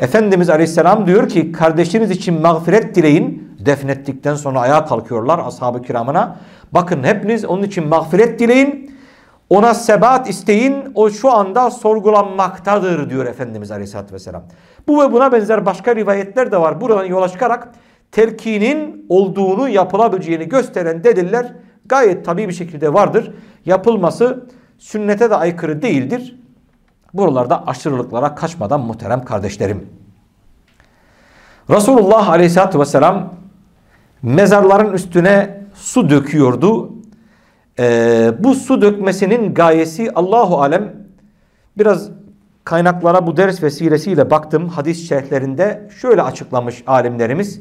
Efendimiz Aleyhisselam diyor ki kardeşiniz için mağfiret dileyin. Defnettikten sonra ayağa kalkıyorlar ashab-ı kiramına. Bakın hepiniz onun için mağfiret dileyin. Ona sebat isteyin. O şu anda sorgulanmaktadır diyor Efendimiz Aleyhisselatü Vesselam. Bu ve buna benzer başka rivayetler de var. Buradan yola çıkarak telkinin olduğunu yapılabileceğini gösteren deliller gayet tabi bir şekilde vardır. Yapılması sünnete de aykırı değildir. Buralarda aşırılıklara kaçmadan muhterem kardeşlerim. Resulullah Aleyhisselatü Vesselam mezarların üstüne su döküyordu. Ee, bu su dökmesinin gayesi Allahu Alem biraz kaynaklara bu ders vesilesiyle baktım hadis şerhlerinde şöyle açıklamış alimlerimiz.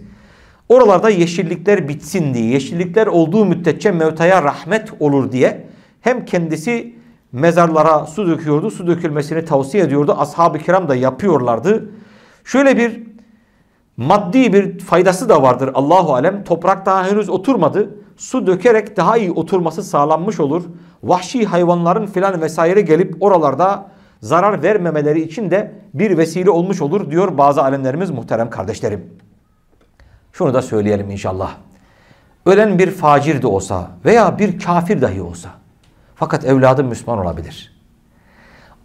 Oralarda yeşillikler bitsin diye, yeşillikler olduğu müddetçe mevtaya rahmet olur diye hem kendisi mezarlara su döküyordu, su dökülmesini tavsiye ediyordu. Ashab-ı kiram da yapıyorlardı. Şöyle bir maddi bir faydası da vardır Allahu alem. Toprak daha henüz oturmadı. Su dökerek daha iyi oturması sağlanmış olur. Vahşi hayvanların filan vesaire gelip oralarda zarar vermemeleri için de bir vesile olmuş olur diyor bazı alemlerimiz muhterem kardeşlerim. Şunu da söyleyelim inşallah. Ölen bir facir de olsa veya bir kafir dahi olsa fakat evladı Müslüman olabilir.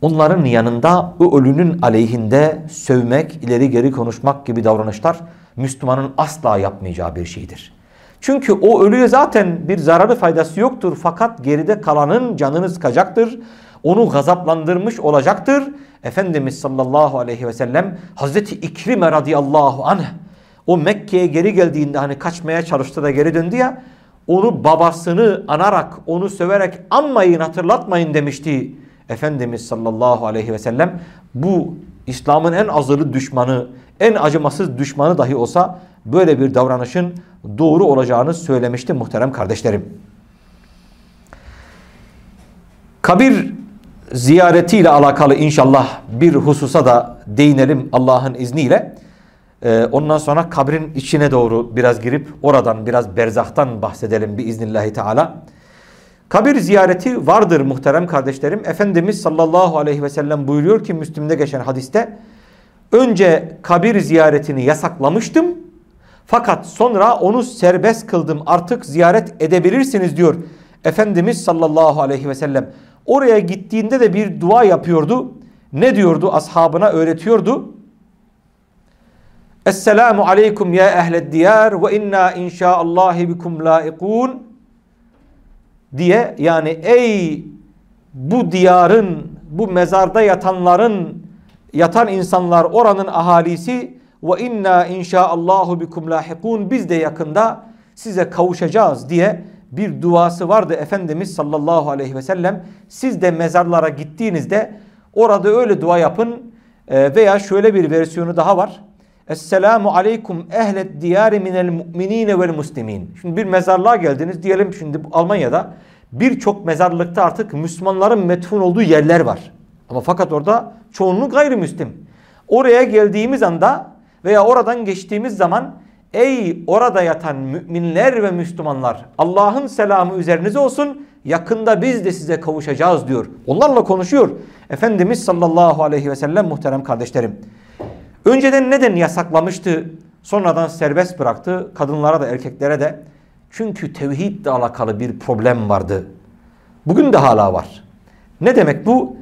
Onların yanında o ölünün aleyhinde sövmek, ileri geri konuşmak gibi davranışlar Müslümanın asla yapmayacağı bir şeydir. Çünkü o ölüye zaten bir zararı faydası yoktur fakat geride kalanın canını sıkacaktır. Onu gazaplandırmış olacaktır. Efendimiz sallallahu aleyhi ve sellem Hazreti İkrime radıyallahu anh o Mekke'ye geri geldiğinde hani kaçmaya çalıştı da geri döndü ya onu babasını anarak onu söverek anmayın hatırlatmayın demişti. Efendimiz sallallahu aleyhi ve sellem bu İslam'ın en azılı düşmanı, en acımasız düşmanı dahi olsa böyle bir davranışın doğru olacağını söylemişti muhterem kardeşlerim. Kabir ziyaretiyle alakalı inşallah bir hususa da değinelim Allah'ın izniyle. Ee, ondan sonra kabrin içine doğru biraz girip oradan biraz berzahtan bahsedelim bir iznillahi teala. Kabir ziyareti vardır muhterem kardeşlerim. Efendimiz sallallahu aleyhi ve sellem buyuruyor ki Müslüm'de geçen hadiste. Önce kabir ziyaretini yasaklamıştım. Fakat sonra onu serbest kıldım artık ziyaret edebilirsiniz diyor. Efendimiz sallallahu aleyhi ve sellem. Oraya gittiğinde de bir dua yapıyordu. Ne diyordu ashabına öğretiyordu. Esselamu aleykum ya ehled diyar ve inna inşaallahi bikum laikun diye yani ey bu diyarın bu mezarda yatanların yatan insanlar oranın ahalisi ve inna inşaallahu bikum lahikun biz de yakında size kavuşacağız diye bir duası vardı Efendimiz sallallahu aleyhi ve sellem. Siz de mezarlara gittiğinizde orada öyle dua yapın veya şöyle bir versiyonu daha var. Esselamu aleykum ehlet diyari minel mu'minine vel muslimin. Şimdi bir mezarlığa geldiniz. Diyelim şimdi Almanya'da birçok mezarlıkta artık Müslümanların metfun olduğu yerler var. Ama fakat orada çoğunluk gayrimüslim. Oraya geldiğimiz anda veya oradan geçtiğimiz zaman ey orada yatan müminler ve Müslümanlar Allah'ın selamı üzerinize olsun yakında biz de size kavuşacağız diyor. Onlarla konuşuyor. Efendimiz sallallahu aleyhi ve sellem muhterem kardeşlerim. Önceden neden yasaklamıştı? Sonradan serbest bıraktı. Kadınlara da erkeklere de. Çünkü tevhidle alakalı bir problem vardı. Bugün de hala var. Ne demek bu?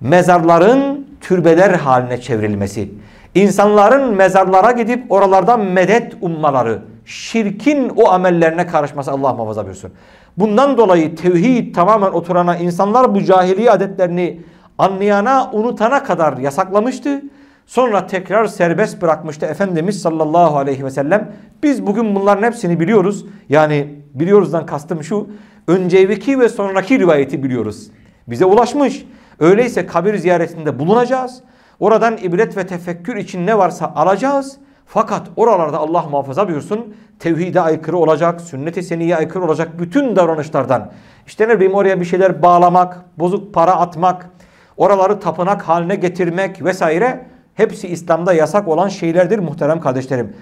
Mezarların türbeler haline çevrilmesi. İnsanların mezarlara gidip oralardan medet ummaları. Şirkin o amellerine karışması Allah muhafaza buyursun. Bundan dolayı tevhid tamamen oturana insanlar bu cahiliye adetlerini anlayana, unutana kadar yasaklamıştı. Sonra tekrar serbest bırakmıştı Efendimiz sallallahu aleyhi ve sellem. Biz bugün bunların hepsini biliyoruz. Yani biliyoruzdan kastım şu. Önceki ve sonraki rivayeti biliyoruz. Bize ulaşmış. Öyleyse kabir ziyaretinde bulunacağız. Oradan ibret ve tefekkür için ne varsa alacağız. Fakat oralarda Allah muhafaza buyursun tevhide aykırı olacak, sünnet-i seniye aykırı olacak bütün davranışlardan. İşte ne bileyim oraya bir şeyler bağlamak, bozuk para atmak, oraları tapınak haline getirmek vesaire hepsi İslam'da yasak olan şeylerdir muhterem kardeşlerim.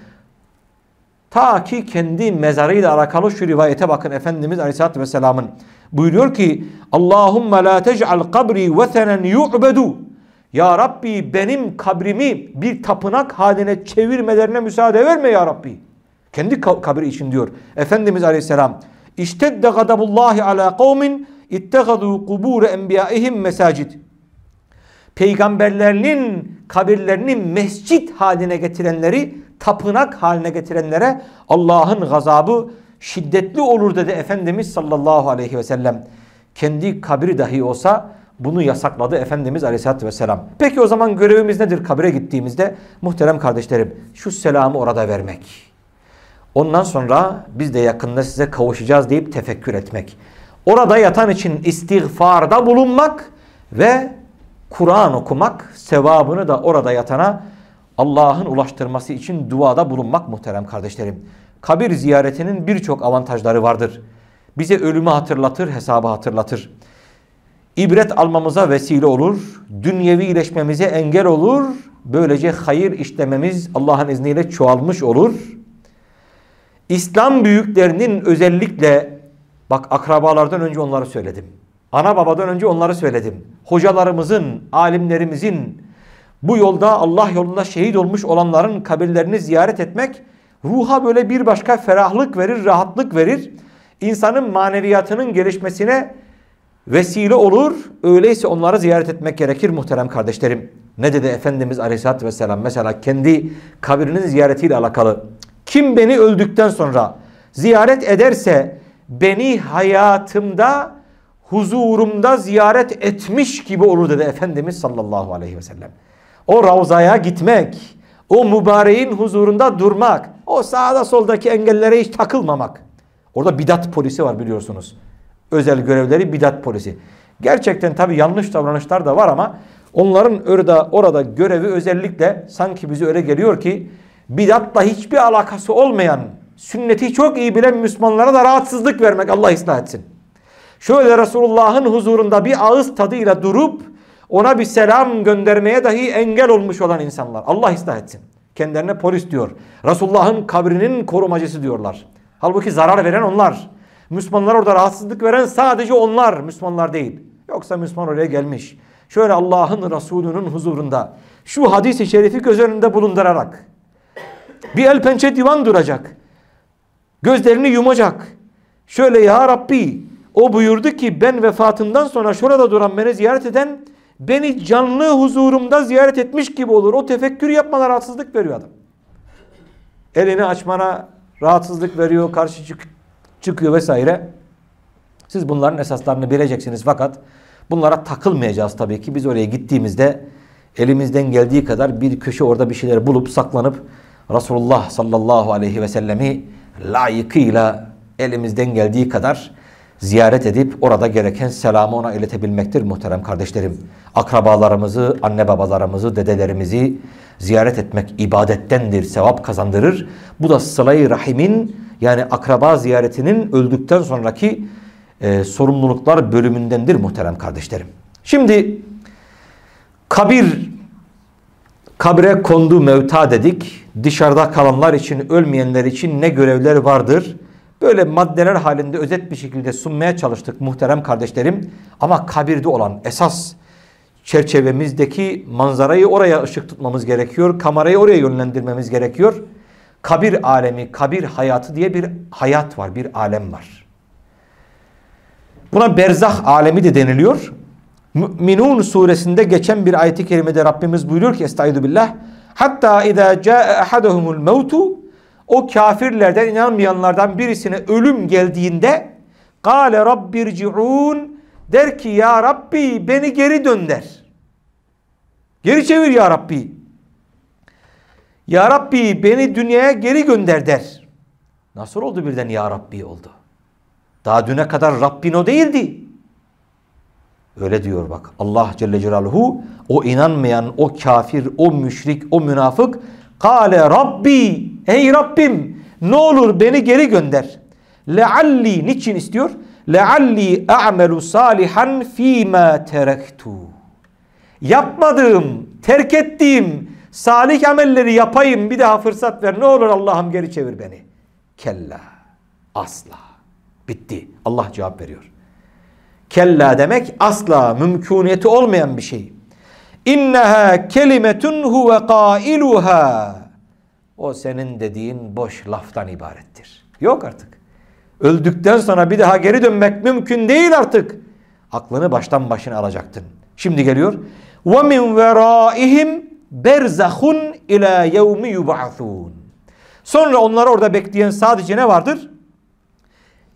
Ta ki kendi mezarıyla alakalı şu rivayete bakın Efendimiz Aleyhisselatü Vesselam'ın buyuruyor ki Allahümme la tec'al kabri vethenen yu'bedu Ya Rabbi benim kabrimi bir tapınak haline çevirmelerine müsaade verme ya Rabbi. Kendi kabri için diyor. Efendimiz Aleyhisselam İştedde gadabullahi ala kavmin ittehadu kubure enbiyaihim mesacid. Peygamberlerinin kabirlerini mescit haline getirenleri tapınak haline getirenlere Allah'ın gazabı şiddetli olur dedi Efendimiz sallallahu aleyhi ve sellem. Kendi kabri dahi olsa bunu yasakladı Efendimiz aleyhissalatü vesselam. Peki o zaman görevimiz nedir kabire gittiğimizde? Muhterem kardeşlerim şu selamı orada vermek. Ondan sonra biz de yakında size kavuşacağız deyip tefekkür etmek. Orada yatan için istiğfarda bulunmak ve Kur'an okumak, sevabını da orada yatana Allah'ın ulaştırması için duada bulunmak muhterem kardeşlerim. Kabir ziyaretinin birçok avantajları vardır. Bize ölümü hatırlatır, hesabı hatırlatır. İbret almamıza vesile olur, dünyevi iyileşmemize engel olur. Böylece hayır işlememiz Allah'ın izniyle çoğalmış olur. İslam büyüklerinin özellikle bak akrabalardan önce onları söyledim. Ana babadan önce onları söyledim. Hocalarımızın, alimlerimizin bu yolda Allah yolunda şehit olmuş olanların kabirlerini ziyaret etmek ruha böyle bir başka ferahlık verir, rahatlık verir. İnsanın maneviyatının gelişmesine vesile olur. Öyleyse onları ziyaret etmek gerekir muhterem kardeşlerim. Ne dedi Efendimiz Aleyhisselatü Vesselam? Mesela kendi kabrinin ziyaretiyle alakalı. Kim beni öldükten sonra ziyaret ederse beni hayatımda huzurumda ziyaret etmiş gibi olur dedi Efendimiz sallallahu aleyhi ve sellem. O ravzaya gitmek, o mübareğin huzurunda durmak, o sağda soldaki engellere hiç takılmamak. Orada bidat polisi var biliyorsunuz. Özel görevleri bidat polisi. Gerçekten tabi yanlış davranışlar da var ama onların orada, orada görevi özellikle sanki bize öyle geliyor ki bidatla hiçbir alakası olmayan, sünneti çok iyi bilen Müslümanlara da rahatsızlık vermek Allah ıslah etsin. Şöyle Resulullah'ın huzurunda bir ağız tadıyla durup ona bir selam göndermeye dahi engel olmuş olan insanlar. Allah ıslah etsin. Kendilerine polis diyor. Resulullah'ın kabrinin korumacısı diyorlar. Halbuki zarar veren onlar. Müslümanlar orada rahatsızlık veren sadece onlar. Müslümanlar değil. Yoksa Müslüman oraya gelmiş. Şöyle Allah'ın Resulü'nün huzurunda şu hadisi şerifi göz önünde bulundurarak bir el pençe divan duracak. Gözlerini yumacak. Şöyle ya Rabbi o buyurdu ki ben vefatımdan sonra şurada duran beni ziyaret eden beni canlı huzurumda ziyaret etmiş gibi olur. O tefekkür yapmana rahatsızlık veriyor adam. Elini açmana rahatsızlık veriyor, karşı çık çıkıyor vesaire. Siz bunların esaslarını bileceksiniz fakat bunlara takılmayacağız tabii ki. Biz oraya gittiğimizde elimizden geldiği kadar bir köşe orada bir şeyler bulup saklanıp Resulullah sallallahu aleyhi ve sellemi layıkıyla elimizden geldiği kadar ziyaret edip orada gereken selamı ona iletebilmektir muhterem kardeşlerim. Akrabalarımızı, anne babalarımızı, dedelerimizi Ziyaret etmek ibadettendir, sevap kazandırır. Bu da sıla rahimin yani akraba ziyaretinin öldükten sonraki e, sorumluluklar bölümündendir muhterem kardeşlerim. Şimdi kabir kabre kondu mevta dedik. Dışarıda kalanlar için, ölmeyenler için ne görevler vardır? Böyle maddeler halinde özet bir şekilde sunmaya çalıştık muhterem kardeşlerim. Ama kabirde olan esas çerçevemizdeki manzarayı oraya ışık tutmamız gerekiyor. Kamerayı oraya yönlendirmemiz gerekiyor. Kabir alemi, kabir hayatı diye bir hayat var, bir alem var. Buna berzah alemi de deniliyor. Mü'minun suresinde geçen bir ayet-i kerimede Rabbimiz buyuruyor ki Estaizu billah Hatta idâ câe ahaduhumul mevtu o kafirlerden inanmayanlardan birisine ölüm geldiğinde Kale rabbirci'un der ki ya Rabbi beni geri dönder. Geri çevir ya Rabbi. Ya Rabbi beni dünyaya geri gönder der. Nasıl oldu birden ya Rabbi oldu? Daha düne kadar Rabbin o değildi. Öyle diyor bak. Allah Celle Celaluhu o inanmayan, o kafir, o müşrik, o münafık Kale Rabbi ey Rabbim ne olur beni geri gönder. Lealli niçin istiyor? Lealli a'melu salihan fîmâ terektu. Yapmadığım, terk ettiğim salih amelleri yapayım bir daha fırsat ver. Ne olur Allah'ım geri çevir beni. Kella. Asla. Bitti. Allah cevap veriyor. Kella demek asla mümküniyeti olmayan bir şey. İnneha kelimetun huve kailuha. O senin dediğin boş laftan ibarettir. Yok artık. Öldükten sonra bir daha geri dönmek mümkün değil artık. Aklını baştan başına alacaktın. Şimdi geliyor. Min veraihim berzahun ila yevmi yub'athun. Sonra onları orada bekleyen sadece ne vardır?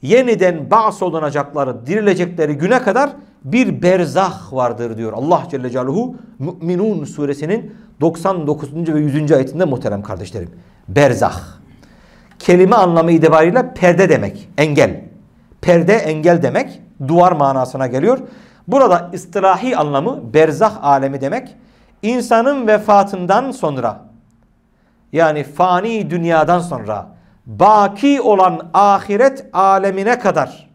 yeniden ba's olunacakları, dirilecekleri güne kadar bir berzah vardır diyor. Allah Celle Celaluhu Mü'minun suresinin 99. ve 100. ayetinde muhterem kardeşlerim. Berzah. Kelime anlamı itibariyle perde demek, engel. Perde engel demek, duvar manasına geliyor. Burada istilahi anlamı berzah alemi demek. İnsanın vefatından sonra yani fani dünyadan sonra baki olan ahiret alemine kadar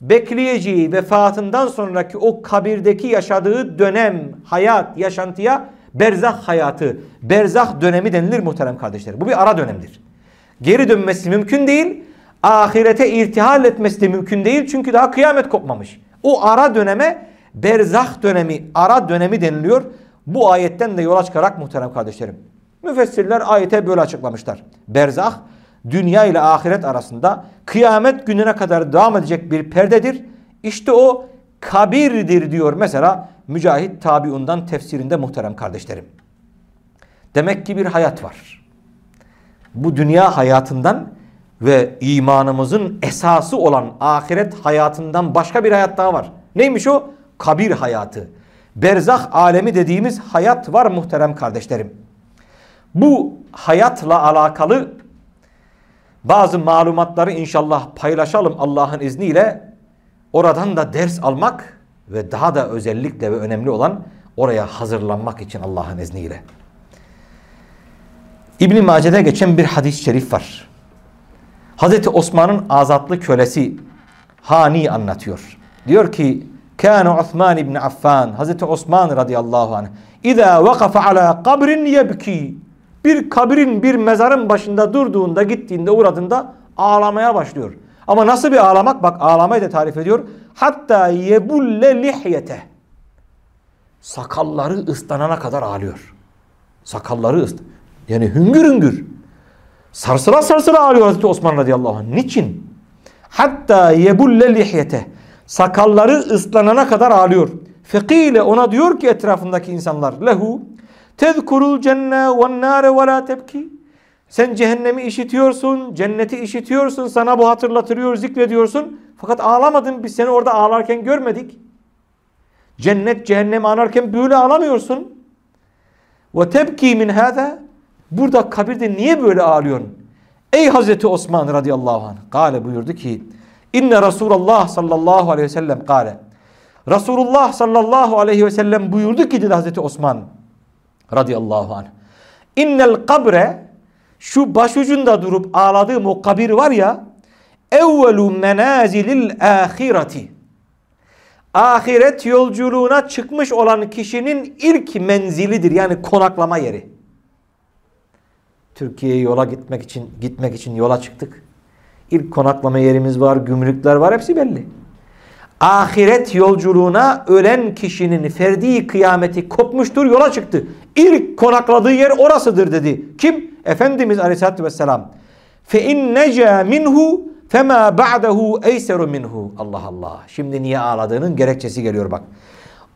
bekleyeceği vefatından sonraki o kabirdeki yaşadığı dönem, hayat, yaşantıya berzah hayatı, berzah dönemi denilir muhterem kardeşler. Bu bir ara dönemdir. Geri dönmesi mümkün değil. Ahirete irtihal etmesi de mümkün değil. Çünkü daha kıyamet kopmamış. O ara döneme berzah dönemi, ara dönemi deniliyor. Bu ayetten de yola çıkarak muhterem kardeşlerim. Müfessirler ayete böyle açıklamışlar. Berzah dünya ile ahiret arasında kıyamet gününe kadar devam edecek bir perdedir. İşte o kabirdir diyor mesela Mücahit Tabiundan tefsirinde muhterem kardeşlerim. Demek ki bir hayat var. Bu dünya hayatından ve imanımızın esası olan ahiret hayatından başka bir hayat daha var. Neymiş o? Kabir hayatı. Berzah alemi dediğimiz hayat var muhterem kardeşlerim. Bu hayatla alakalı bazı malumatları inşallah paylaşalım Allah'ın izniyle. Oradan da ders almak ve daha da özellikle ve önemli olan oraya hazırlanmak için Allah'ın izniyle. İbn Mace'de geçen bir hadis-i şerif var. Hazreti Osman'ın azatlı kölesi Hani anlatıyor. Diyor ki Kâne Osman ibn Affan Hazreti Osman radıyallahu anh İzâ vakafe alâ kabrin yebki bir kabrin, bir mezarın başında durduğunda, gittiğinde, uğradığında ağlamaya başlıyor. Ama nasıl bir ağlamak? Bak ağlamayı da tarif ediyor. Hatta yebulle lihyete. Sakalları ıslanana kadar ağlıyor. Sakalları ıst. Yani hüngür hüngür. Sarsıla sarsıla ağlıyor Hazreti Osman radıyallahu anh. Niçin? Hatta yebulle lihyete. Sakalları ıslanana kadar ağlıyor. Fekile ona diyor ki etrafındaki insanlar. Lehu Tezkurul cenne ve nâre ve la tebki. Sen cehennemi işitiyorsun, cenneti işitiyorsun, sana bu hatırlatıyor, zikrediyorsun. Fakat ağlamadın, biz seni orada ağlarken görmedik. Cennet, cehennem ağlarken böyle ağlamıyorsun. Ve tebki min hâzâ. Burada kabirde niye böyle ağlıyorsun? Ey Hazreti Osman radıyallahu anh. Kale buyurdu ki, İnne Resulullah sallallahu aleyhi ve sellem kale. Resulullah sallallahu aleyhi ve sellem buyurdu ki dedi Hazreti Osman radıyallahu anh. İnnel kabre şu başucunda durup ağladığım o kabir var ya evvelu menazilil ahireti ahiret yolculuğuna çıkmış olan kişinin ilk menzilidir. Yani konaklama yeri. Türkiye'ye yola gitmek için gitmek için yola çıktık. İlk konaklama yerimiz var, gümrükler var, hepsi belli. Ahiret yolculuğuna ölen kişinin ferdi kıyameti kopmuştur, yola çıktı. İlk konakladığı yer orasıdır dedi. Kim? Efendimiz Aleyhisselatü Vesselam. Fe in neca minhu fema ba'dahu eyseru minhu. Allah Allah. Şimdi niye ağladığının gerekçesi geliyor bak.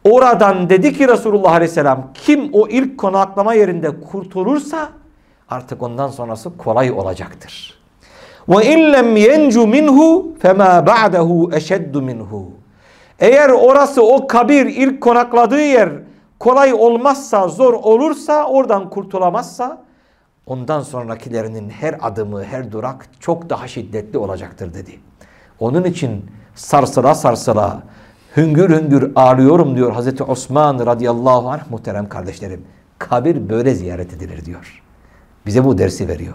Oradan dedi ki Resulullah Aleyhisselam kim o ilk konaklama yerinde kurtulursa artık ondan sonrası kolay olacaktır. Ve in lem yencu minhu fema ba'dahu eşeddu minhu. Eğer orası o kabir ilk konakladığı yer kolay olmazsa, zor olursa, oradan kurtulamazsa ondan sonrakilerinin her adımı, her durak çok daha şiddetli olacaktır dedi. Onun için sarsıla sarsıla hüngür hüngür ağlıyorum diyor Hazreti Osman radıyallahu anh muhterem kardeşlerim. Kabir böyle ziyaret edilir diyor. Bize bu dersi veriyor.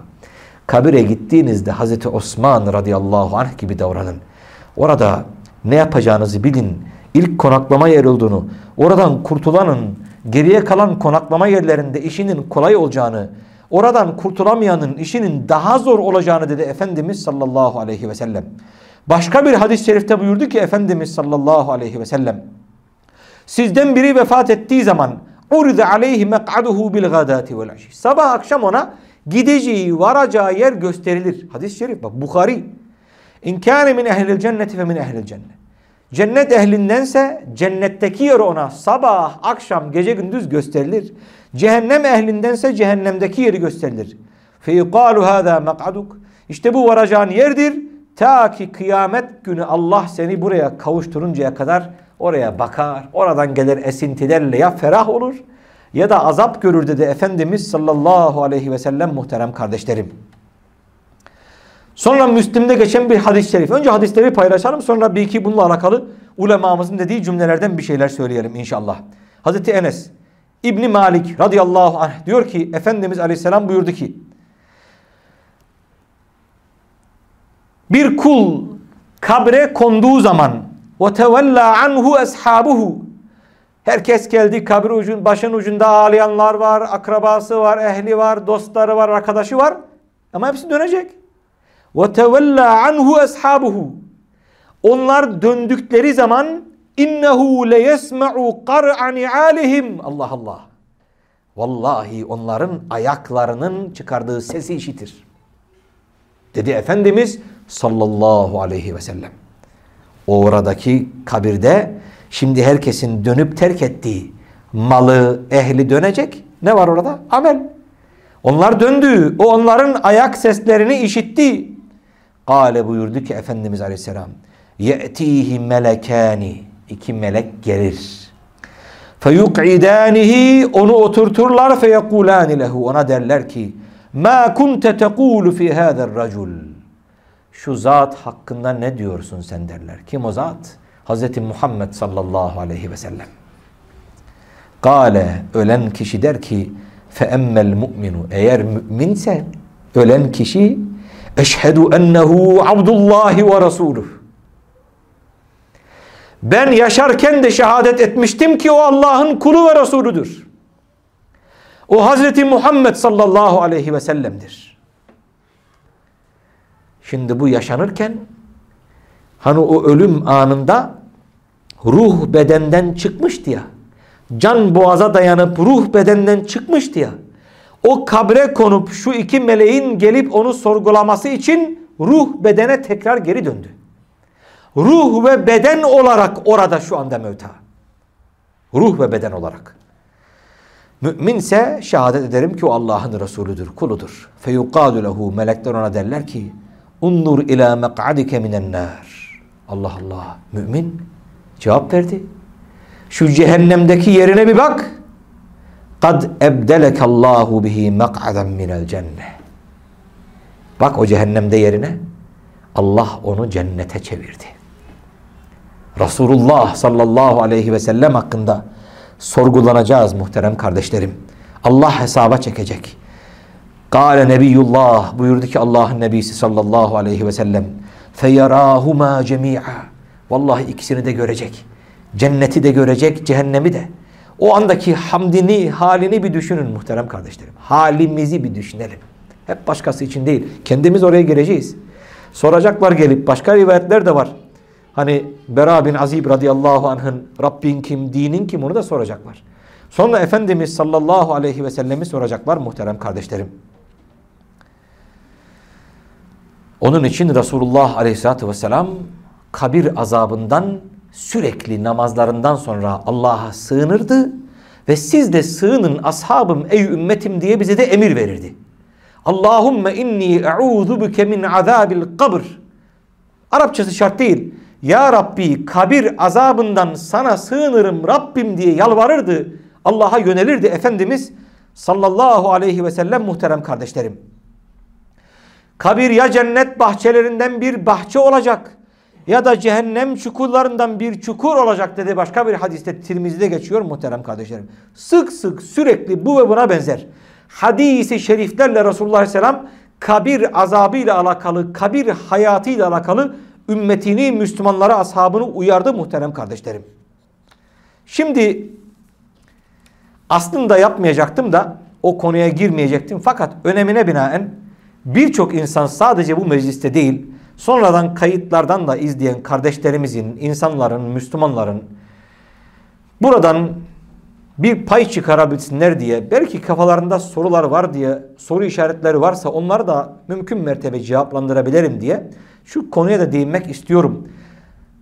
Kabire gittiğinizde Hazreti Osman radıyallahu anh gibi davranın. Orada ne yapacağınızı bilin. İlk konaklama yer olduğunu, oradan kurtulanın, geriye kalan konaklama yerlerinde işinin kolay olacağını, oradan kurtulamayanın işinin daha zor olacağını dedi Efendimiz sallallahu aleyhi ve sellem. Başka bir hadis-i şerifte buyurdu ki Efendimiz sallallahu aleyhi ve sellem. Sizden biri vefat ettiği zaman uride aleyhi mek'aduhu bil gadati vel aşi. Sabah akşam ona gideceği, varacağı yer gösterilir. Hadis-i şerif bak Bukhari. İn kâne min ehlil cenneti fe min ehlil cennet. Cennet ehlindense cennetteki yer ona sabah, akşam, gece gündüz gösterilir. Cehennem ehlindense cehennemdeki yeri gösterilir. Feyukalu hâzâ mek'aduk. İşte bu varacağın yerdir. Ta ki kıyamet günü Allah seni buraya kavuşturuncaya kadar oraya bakar. Oradan gelir esintilerle ya ferah olur ya da azap görür dedi Efendimiz sallallahu aleyhi ve sellem muhterem kardeşlerim. Sonra Müslim'de geçen bir hadis-i şerif. Önce hadisleri paylaşalım sonra bir iki bununla alakalı ulemamızın dediği cümlelerden bir şeyler söyleyelim inşallah. Hazreti Enes İbni Malik radıyallahu anh diyor ki Efendimiz aleyhisselam buyurdu ki bir kul kabre konduğu zaman tevella anhu eshabuhu herkes geldi kabir ucun başın ucunda ağlayanlar var, akrabası var, ehli var, dostları var, arkadaşı var ama hepsi dönecek. Tevella anhu eshabuhu onlar döndükleri zaman innehu le yesma'u qar'a Allah Allah. Vallahi onların ayaklarının çıkardığı sesi işitir. Dedi Efendimiz sallallahu aleyhi ve sellem. Oradaki kabirde şimdi herkesin dönüp terk ettiği malı, ehli dönecek. Ne var orada? Amel. Onlar döndü. O onların ayak seslerini işitti. Kale buyurdu ki Efendimiz aleyhisselam. Ye'tihi melekani. İki melek gelir. Feyuk'idanihi onu oturturlar feyekulani lehu. Ona derler ki Ma kunte tekulu fi hâzer racul. Şu zat hakkında ne diyorsun sen derler. Kim o zat? Hazreti Muhammed sallallahu aleyhi ve sellem. Kale ölen kişi der ki fe emmel mu'minu eğer müminse ölen kişi eşhedü ennehu abdullahi ve resuluh. Ben yaşarken de şehadet etmiştim ki o Allah'ın kulu ve Resulüdür. O Hazreti Muhammed sallallahu aleyhi ve sellem'dir. Şimdi bu yaşanırken hani o ölüm anında ruh bedenden çıkmıştı ya. Can boğaza dayanıp ruh bedenden çıkmıştı ya. O kabre konup şu iki meleğin gelip onu sorgulaması için ruh bedene tekrar geri döndü. Ruh ve beden olarak orada şu anda mevta. Ruh ve beden olarak. Müminse şehadet ederim ki o Allah'ın Resulüdür, kuludur. Feyuqadu lehu melekler ona derler ki Unnur ila mek'adike minen nar. Allah Allah. Mümin cevap verdi. Şu cehennemdeki yerine bir bak. Kad ebdeleke Allahu bihi mek'aden minel cennet. Bak o cehennemde yerine Allah onu cennete çevirdi. Resulullah sallallahu aleyhi ve sellem hakkında sorgulanacağız muhterem kardeşlerim. Allah hesaba çekecek. Kale Nebiyullah buyurdu ki Allah'ın Nebisi sallallahu aleyhi ve sellem feyarahuma cemi'a Vallahi ikisini de görecek. Cenneti de görecek, cehennemi de. O andaki hamdini, halini bir düşünün muhterem kardeşlerim. Halimizi bir düşünelim. Hep başkası için değil. Kendimiz oraya gireceğiz. Soracaklar gelip başka rivayetler de var. Hani Bera bin Azib radıyallahu anh'ın Rabbin kim, dinin kim onu da soracaklar. Sonra Efendimiz sallallahu aleyhi ve sellemi soracaklar muhterem kardeşlerim. Onun için Resulullah aleyhissalatü vesselam kabir azabından sürekli namazlarından sonra Allah'a sığınırdı ve siz de sığının ashabım ey ümmetim diye bize de emir verirdi. Allahümme inni e'udhu bike min azabil kabr. Arapçası şart değil. Ya Rabbi kabir azabından sana sığınırım Rabbim diye yalvarırdı. Allah'a yönelirdi Efendimiz sallallahu aleyhi ve sellem muhterem kardeşlerim. Kabir ya cennet bahçelerinden bir bahçe olacak ya da cehennem çukurlarından bir çukur olacak dedi başka bir hadiste Tirmizi'de geçiyor muhterem kardeşlerim. Sık sık sürekli bu ve buna benzer. Hadisi şeriflerle Resulullah Aleyhisselam kabir azabıyla alakalı, kabir hayatıyla alakalı ümmetini, Müslümanlara, ashabını uyardı muhterem kardeşlerim. Şimdi aslında yapmayacaktım da o konuya girmeyecektim. Fakat önemine binaen birçok insan sadece bu mecliste değil, sonradan kayıtlardan da izleyen kardeşlerimizin, insanların, Müslümanların buradan bir pay çıkarabilsinler diye belki kafalarında sorular var diye soru işaretleri varsa onları da mümkün mertebe cevaplandırabilirim diye şu konuya da değinmek istiyorum.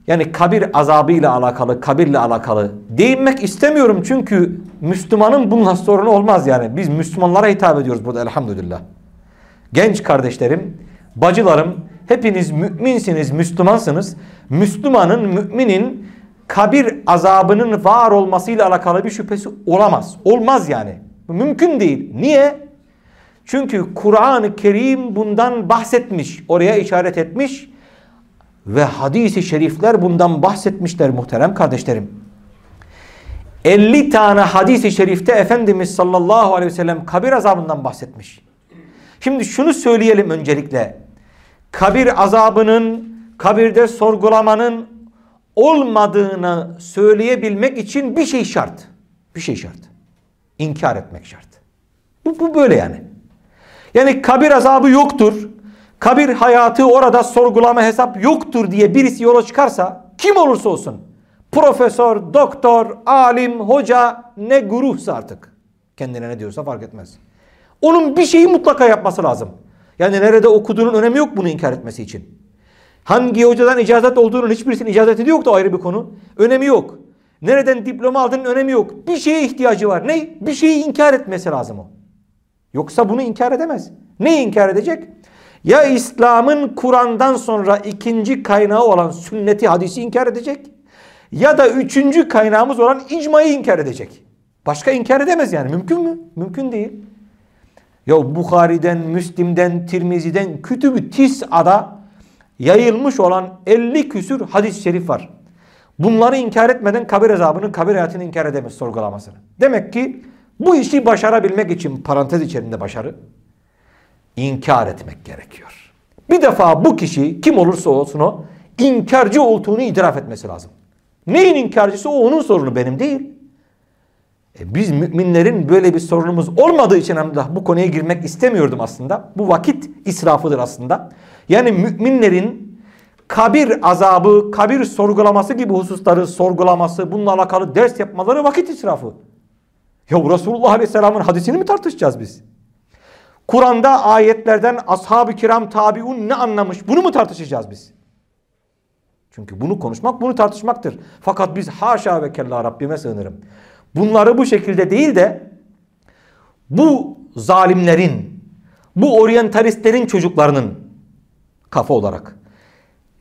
Yani kabir azabıyla alakalı, kabirle alakalı değinmek istemiyorum çünkü Müslümanın bununla sorunu olmaz yani. Biz Müslümanlara hitap ediyoruz burada elhamdülillah. Genç kardeşlerim, bacılarım hepiniz müminsiniz, Müslümansınız. Müslümanın, müminin kabir azabının var olmasıyla alakalı bir şüphesi olamaz. Olmaz yani. Mümkün değil. Niye? Çünkü Kur'an-ı Kerim bundan bahsetmiş, oraya işaret etmiş ve hadisi şerifler bundan bahsetmişler muhterem kardeşlerim. 50 tane hadisi şerifte Efendimiz sallallahu aleyhi ve sellem kabir azabından bahsetmiş. Şimdi şunu söyleyelim öncelikle. Kabir azabının, kabirde sorgulamanın olmadığını söyleyebilmek için bir şey şart. Bir şey şart. İnkar etmek şart. Bu, bu böyle yani. Yani kabir azabı yoktur. Kabir hayatı orada sorgulama hesap yoktur diye birisi yola çıkarsa kim olursa olsun profesör, doktor, alim, hoca ne guruhsa artık kendine ne diyorsa fark etmez. Onun bir şeyi mutlaka yapması lazım. Yani nerede okuduğunun önemi yok bunu inkar etmesi için. Hangi hocadan icazet olduğunun hiçbirisinin icazeti de yok da ayrı bir konu. Önemi yok. Nereden diploma aldığının önemi yok. Bir şeye ihtiyacı var. Ne? Bir şeyi inkar etmesi lazım o. Yoksa bunu inkar edemez. Neyi inkar edecek? Ya İslam'ın Kur'an'dan sonra ikinci kaynağı olan sünneti hadisi inkar edecek. Ya da üçüncü kaynağımız olan icmayı inkar edecek. Başka inkar edemez yani. Mümkün mü? Mümkün değil. Ya Bukhari'den, Müslim'den, Tirmizi'den, Kütüb-ü Tis'a'da yayılmış olan 50 küsür hadis-i şerif var. Bunları inkar etmeden kabir azabının kabir hayatını inkar edemez sorgulamasını. Demek ki bu işi başarabilmek için parantez içerisinde başarı inkar etmek gerekiyor. Bir defa bu kişi kim olursa olsun o inkarcı olduğunu itiraf etmesi lazım. Neyin inkarcısı o onun sorunu benim değil. E biz müminlerin böyle bir sorunumuz olmadığı için bu konuya girmek istemiyordum aslında. Bu vakit israfıdır aslında. Yani müminlerin kabir azabı, kabir sorgulaması gibi hususları sorgulaması, bununla alakalı ders yapmaları vakit israfı. Ya Resulullah Aleyhisselam'ın hadisini mi tartışacağız biz? Kur'an'da ayetlerden ashab-ı kiram tabiun ne anlamış? Bunu mu tartışacağız biz? Çünkü bunu konuşmak, bunu tartışmaktır. Fakat biz haşa ve kella Rabbime sığınırım. Bunları bu şekilde değil de bu zalimlerin, bu oryantalistlerin çocuklarının kafa olarak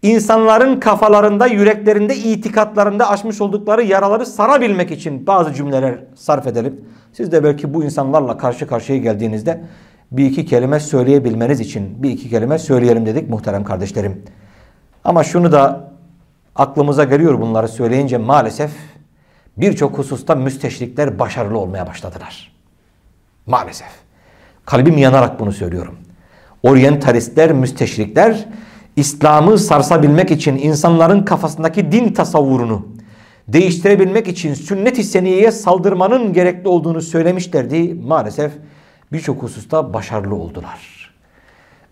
insanların kafalarında, yüreklerinde, itikatlarında açmış oldukları yaraları sarabilmek için bazı cümleler sarf edelim. Siz de belki bu insanlarla karşı karşıya geldiğinizde bir iki kelime söyleyebilmeniz için bir iki kelime söyleyelim dedik muhterem kardeşlerim. Ama şunu da aklımıza geliyor bunları söyleyince maalesef birçok hususta müsteşrikler başarılı olmaya başladılar. Maalesef. Kalbim yanarak bunu söylüyorum. Oryantalistler, müsteşrikler İslam'ı sarsabilmek için insanların kafasındaki din tasavvurunu değiştirebilmek için sünnet-i seniyeye saldırmanın gerekli olduğunu söylemişlerdi. Maalesef birçok hususta başarılı oldular.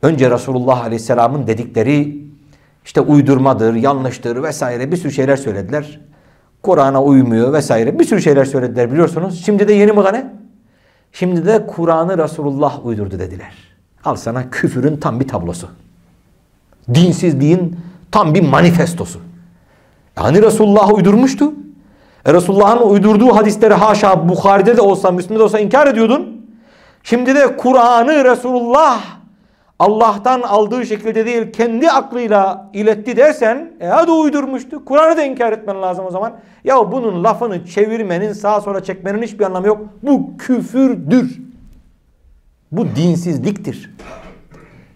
Önce Resulullah Aleyhisselam'ın dedikleri işte uydurmadır, yanlıştır vesaire bir sürü şeyler söylediler. Kur'an'a uymuyor vesaire bir sürü şeyler söylediler biliyorsunuz. Şimdi de yeni moda ne? Şimdi de Kur'an'ı Resulullah uydurdu dediler. Al sana küfürün tam bir tablosu. Dinsizliğin tam bir manifestosu. Yani Resulullah uydurmuştu. E Resulullah'ın uydurduğu hadisleri haşa Bukhari'de de olsa Müslim'de de olsa inkar ediyordun. Şimdi de Kur'an'ı Resulullah Allah'tan aldığı şekilde değil kendi aklıyla iletti dersen e hadi uydurmuştu. Kur'an'ı da inkar etmen lazım o zaman. Ya bunun lafını çevirmenin sağa sola çekmenin hiçbir anlamı yok. Bu küfürdür. Bu dinsizliktir.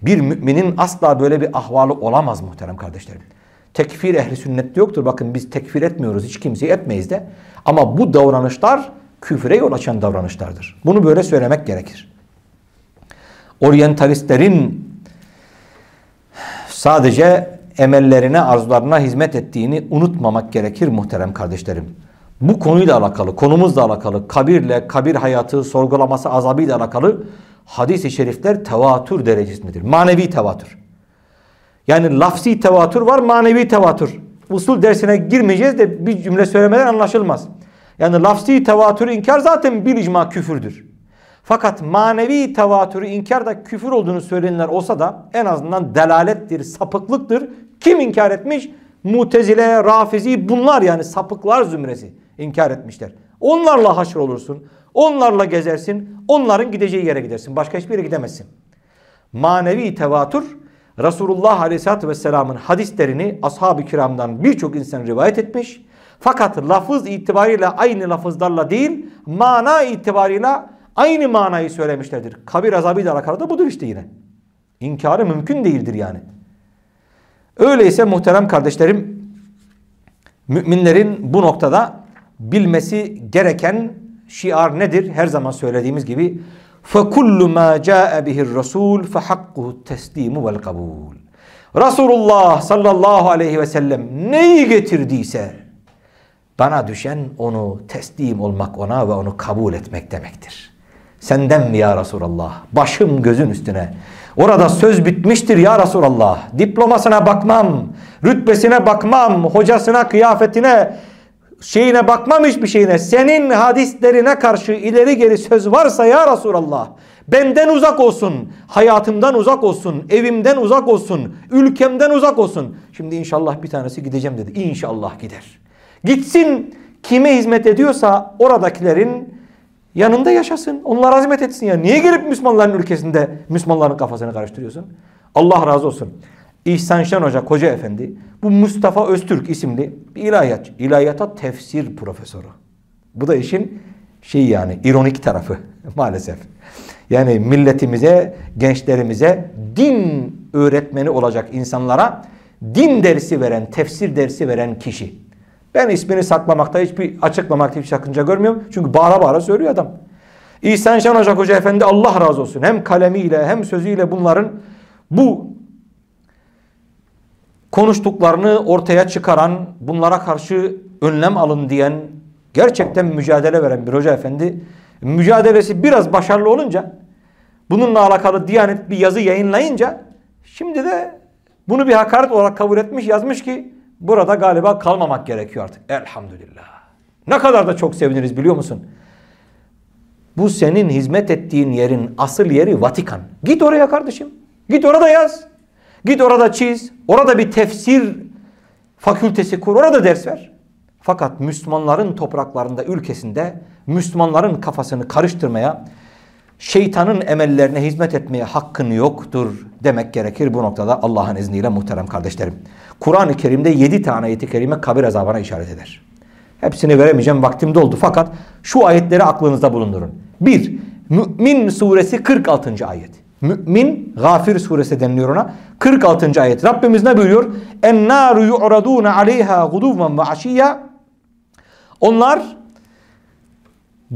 Bir müminin asla böyle bir ahvalı olamaz muhterem kardeşlerim. Tekfir ehli sünnette yoktur. Bakın biz tekfir etmiyoruz. Hiç kimseyi etmeyiz de. Ama bu davranışlar küfüre yol açan davranışlardır. Bunu böyle söylemek gerekir. Oryantalistlerin sadece emellerine, arzularına hizmet ettiğini unutmamak gerekir muhterem kardeşlerim. Bu konuyla alakalı, konumuzla alakalı, kabirle, kabir hayatı, sorgulaması, azabıyla alakalı hadis-i şerifler tevatür derecesindedir. Manevi tevatür. Yani lafsi tevatür var, manevi tevatür. Usul dersine girmeyeceğiz de bir cümle söylemeden anlaşılmaz. Yani lafsi tevatürü inkar zaten bir icma küfürdür. Fakat manevi tevatürü inkar da küfür olduğunu söyleyenler olsa da en azından delalettir, sapıklıktır. Kim inkar etmiş? Mutezile, Rafizi bunlar yani sapıklar zümresi inkar etmişler. Onlarla haşr olursun. Onlarla gezersin. Onların gideceği yere gidersin. Başka hiçbir yere gidemezsin. Manevi tevatür Resulullah Aleyhisselatü Vesselam'ın hadislerini ashab-ı kiramdan birçok insan rivayet etmiş. Fakat lafız itibariyle aynı lafızlarla değil, mana itibariyle aynı manayı söylemişlerdir. Kabir azabıyla alakalı da budur işte yine. İnkarı mümkün değildir yani. Öyleyse muhterem kardeşlerim, müminlerin bu noktada bilmesi gereken şiar nedir? Her zaman söylediğimiz gibi فَكُلُّ مَا جَاءَ بِهِ الرَّسُولُ فَحَقُّهُ التَّسْلِيمُ وَالْقَبُولُ Resulullah sallallahu aleyhi ve sellem neyi getirdiyse bana düşen onu teslim olmak ona ve onu kabul etmek demektir. Senden mi ya Resulallah? Başım gözün üstüne. Orada söz bitmiştir ya Resulallah. Diplomasına bakmam, rütbesine bakmam, hocasına, kıyafetine, şeyine bakmam hiçbir şeyine. Senin hadislerine karşı ileri geri söz varsa ya Resulallah. Benden uzak olsun, hayatımdan uzak olsun, evimden uzak olsun, ülkemden uzak olsun. Şimdi inşallah bir tanesi gideceğim dedi. İnşallah gider. Gitsin kime hizmet ediyorsa oradakilerin yanında yaşasın. Onlara hizmet etsin ya. Niye gelip Müslümanların ülkesinde Müslümanların kafasını karıştırıyorsun? Allah razı olsun. İhsan Şen Hoca Koca Efendi bu Mustafa Öztürk isimli bir ilahiyat, ilahiyata tefsir profesörü. Bu da işin şey yani ironik tarafı maalesef. Yani milletimize, gençlerimize din öğretmeni olacak insanlara din dersi veren, tefsir dersi veren kişi. Ben ismini saklamakta hiçbir açıklamakta hiçbir sakınca görmüyorum. Çünkü bağıra bağıra söylüyor adam. İhsan Şen Hoca Hoca Efendi Allah razı olsun. Hem kalemiyle hem sözüyle bunların bu konuştuklarını ortaya çıkaran, bunlara karşı önlem alın diyen, gerçekten mücadele veren bir hoca efendi, mücadelesi biraz başarılı olunca, bununla alakalı Diyanet bir yazı yayınlayınca, şimdi de bunu bir hakaret olarak kabul etmiş, yazmış ki, burada galiba kalmamak gerekiyor artık. Elhamdülillah. Ne kadar da çok seviniriz biliyor musun? Bu senin hizmet ettiğin yerin asıl yeri Vatikan. Git oraya kardeşim. Git orada yaz. Git orada çiz. Orada bir tefsir fakültesi kur. Orada ders ver. Fakat Müslümanların topraklarında, ülkesinde Müslümanların kafasını karıştırmaya, şeytanın emellerine hizmet etmeye hakkın yoktur demek gerekir bu noktada Allah'ın izniyle muhterem kardeşlerim. Kur'an-ı Kerim'de yedi tane ayet-i kerime kabir azabına işaret eder. Hepsini veremeyeceğim vaktim doldu fakat şu ayetleri aklınızda bulundurun. Bir, Mü'min suresi 46. ayet. Mümin Gafir suresi deniliyor ona. 46. ayet. Rabbimiz ne buyuruyor? En naru yu'raduna aleyha guduven ve aşiyya. Onlar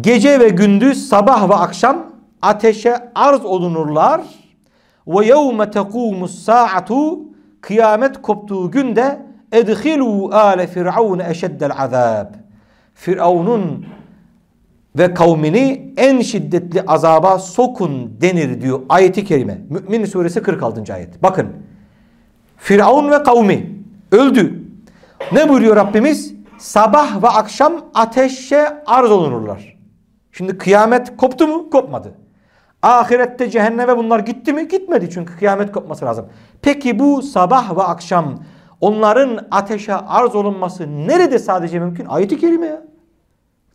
gece ve gündüz sabah ve akşam ateşe arz olunurlar. Ve yevme tekumus saatu kıyamet koptuğu günde edhilu ale firavun eşeddel azab. Firavun'un ve kavmini en şiddetli azaba sokun denir diyor ayeti kerime. Mümin suresi 46. ayet. Bakın. Firavun ve kavmi öldü. Ne buyuruyor Rabbimiz? Sabah ve akşam ateşe arz olunurlar. Şimdi kıyamet koptu mu? Kopmadı. Ahirette cehenneme bunlar gitti mi? Gitmedi çünkü kıyamet kopması lazım. Peki bu sabah ve akşam onların ateşe arz olunması nerede sadece mümkün? Ayet-i kerime ya.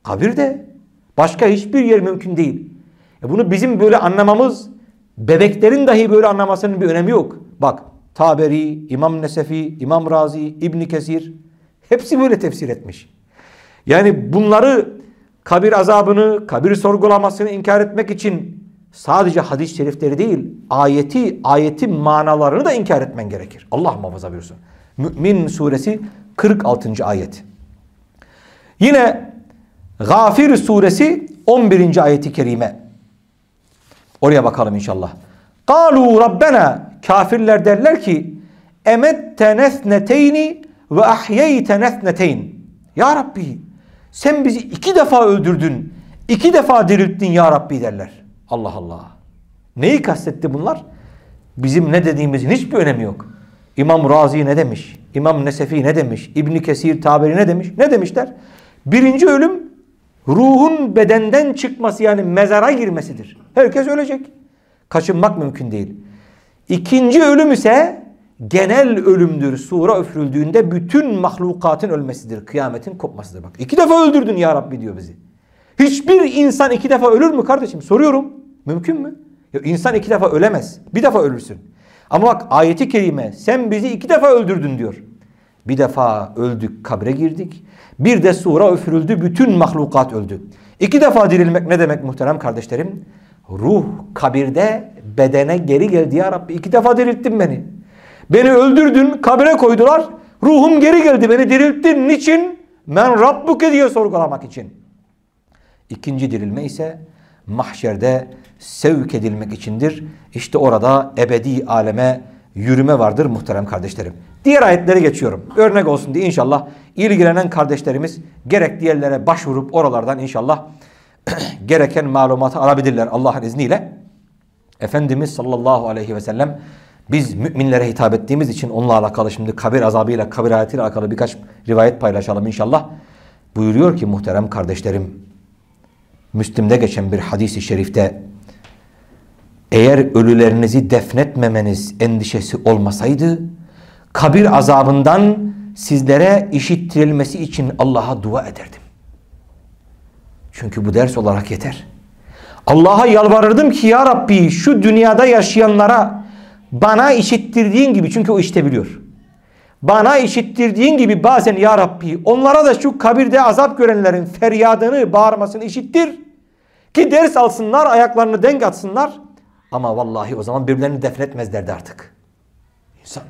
Kabirde. Başka hiçbir yer mümkün değil. E bunu bizim böyle anlamamız, bebeklerin dahi böyle anlamasının bir önemi yok. Bak Taberi, İmam Nesefi, İmam Razi, İbn Kesir hepsi böyle tefsir etmiş. Yani bunları kabir azabını, kabir sorgulamasını inkar etmek için sadece hadis-i şerifleri değil, ayeti, ayetin manalarını da inkar etmen gerekir. Allah muhafaza buyursun. Mü'min suresi 46. ayet. Yine Gafir suresi 11. ayeti kerime. Oraya bakalım inşallah. Kalu Rabbena kafirler derler ki emette nesneteyni ve ahyeyte nesneteyn. Ya Rabbi sen bizi iki defa öldürdün. iki defa dirilttin ya Rabbi derler. Allah Allah. Neyi kastetti bunlar? Bizim ne dediğimizin hiçbir önemi yok. İmam Razi ne demiş? İmam Nesefi ne demiş? İbni Kesir tabiri ne demiş? Ne demişler? Birinci ölüm ruhun bedenden çıkması yani mezara girmesidir. Herkes ölecek. Kaçınmak mümkün değil. İkinci ölüm ise genel ölümdür. Sura öfrüldüğünde bütün mahlukatın ölmesidir. Kıyametin kopmasıdır. Bak iki defa öldürdün ya Rabbi diyor bizi. Hiçbir insan iki defa ölür mü kardeşim? Soruyorum. Mümkün mü? Ya insan iki defa ölemez. Bir defa ölürsün. Ama bak ayeti kerime sen bizi iki defa öldürdün diyor. Bir defa öldük kabre girdik. Bir de sura üfürüldü bütün mahlukat öldü. İki defa dirilmek ne demek muhterem kardeşlerim? Ruh kabirde bedene geri geldi ya Rabbi. İki defa dirilttin beni. Beni öldürdün kabre koydular. Ruhum geri geldi beni dirilttin. Niçin? Men Rabbuke diye sorgulamak için. İkinci dirilme ise mahşerde sevk edilmek içindir. İşte orada ebedi aleme yürüme vardır muhterem kardeşlerim. Diğer ayetleri geçiyorum. Örnek olsun diye inşallah ilgilenen kardeşlerimiz gerekli yerlere başvurup oralardan inşallah gereken malumatı alabilirler Allah'ın izniyle. Efendimiz sallallahu aleyhi ve sellem biz müminlere hitap ettiğimiz için onunla alakalı şimdi kabir azabıyla, kabir hayatıyla alakalı birkaç rivayet paylaşalım inşallah. Buyuruyor ki muhterem kardeşlerim, Müslim'de geçen bir hadisi şerifte eğer ölülerinizi defnetmemeniz endişesi olmasaydı kabir azabından sizlere işittirilmesi için Allah'a dua ederdim. Çünkü bu ders olarak yeter. Allah'a yalvarırdım ki ya Rabbi şu dünyada yaşayanlara bana işittirdiğin gibi çünkü o işitebiliyor. Bana işittirdiğin gibi bazen ya Rabbi onlara da şu kabirde azap görenlerin feryadını bağırmasını işittir. Ki ders alsınlar ayaklarını denk atsınlar. Ama vallahi o zaman birbirlerini defnetmezlerdi artık. İnsan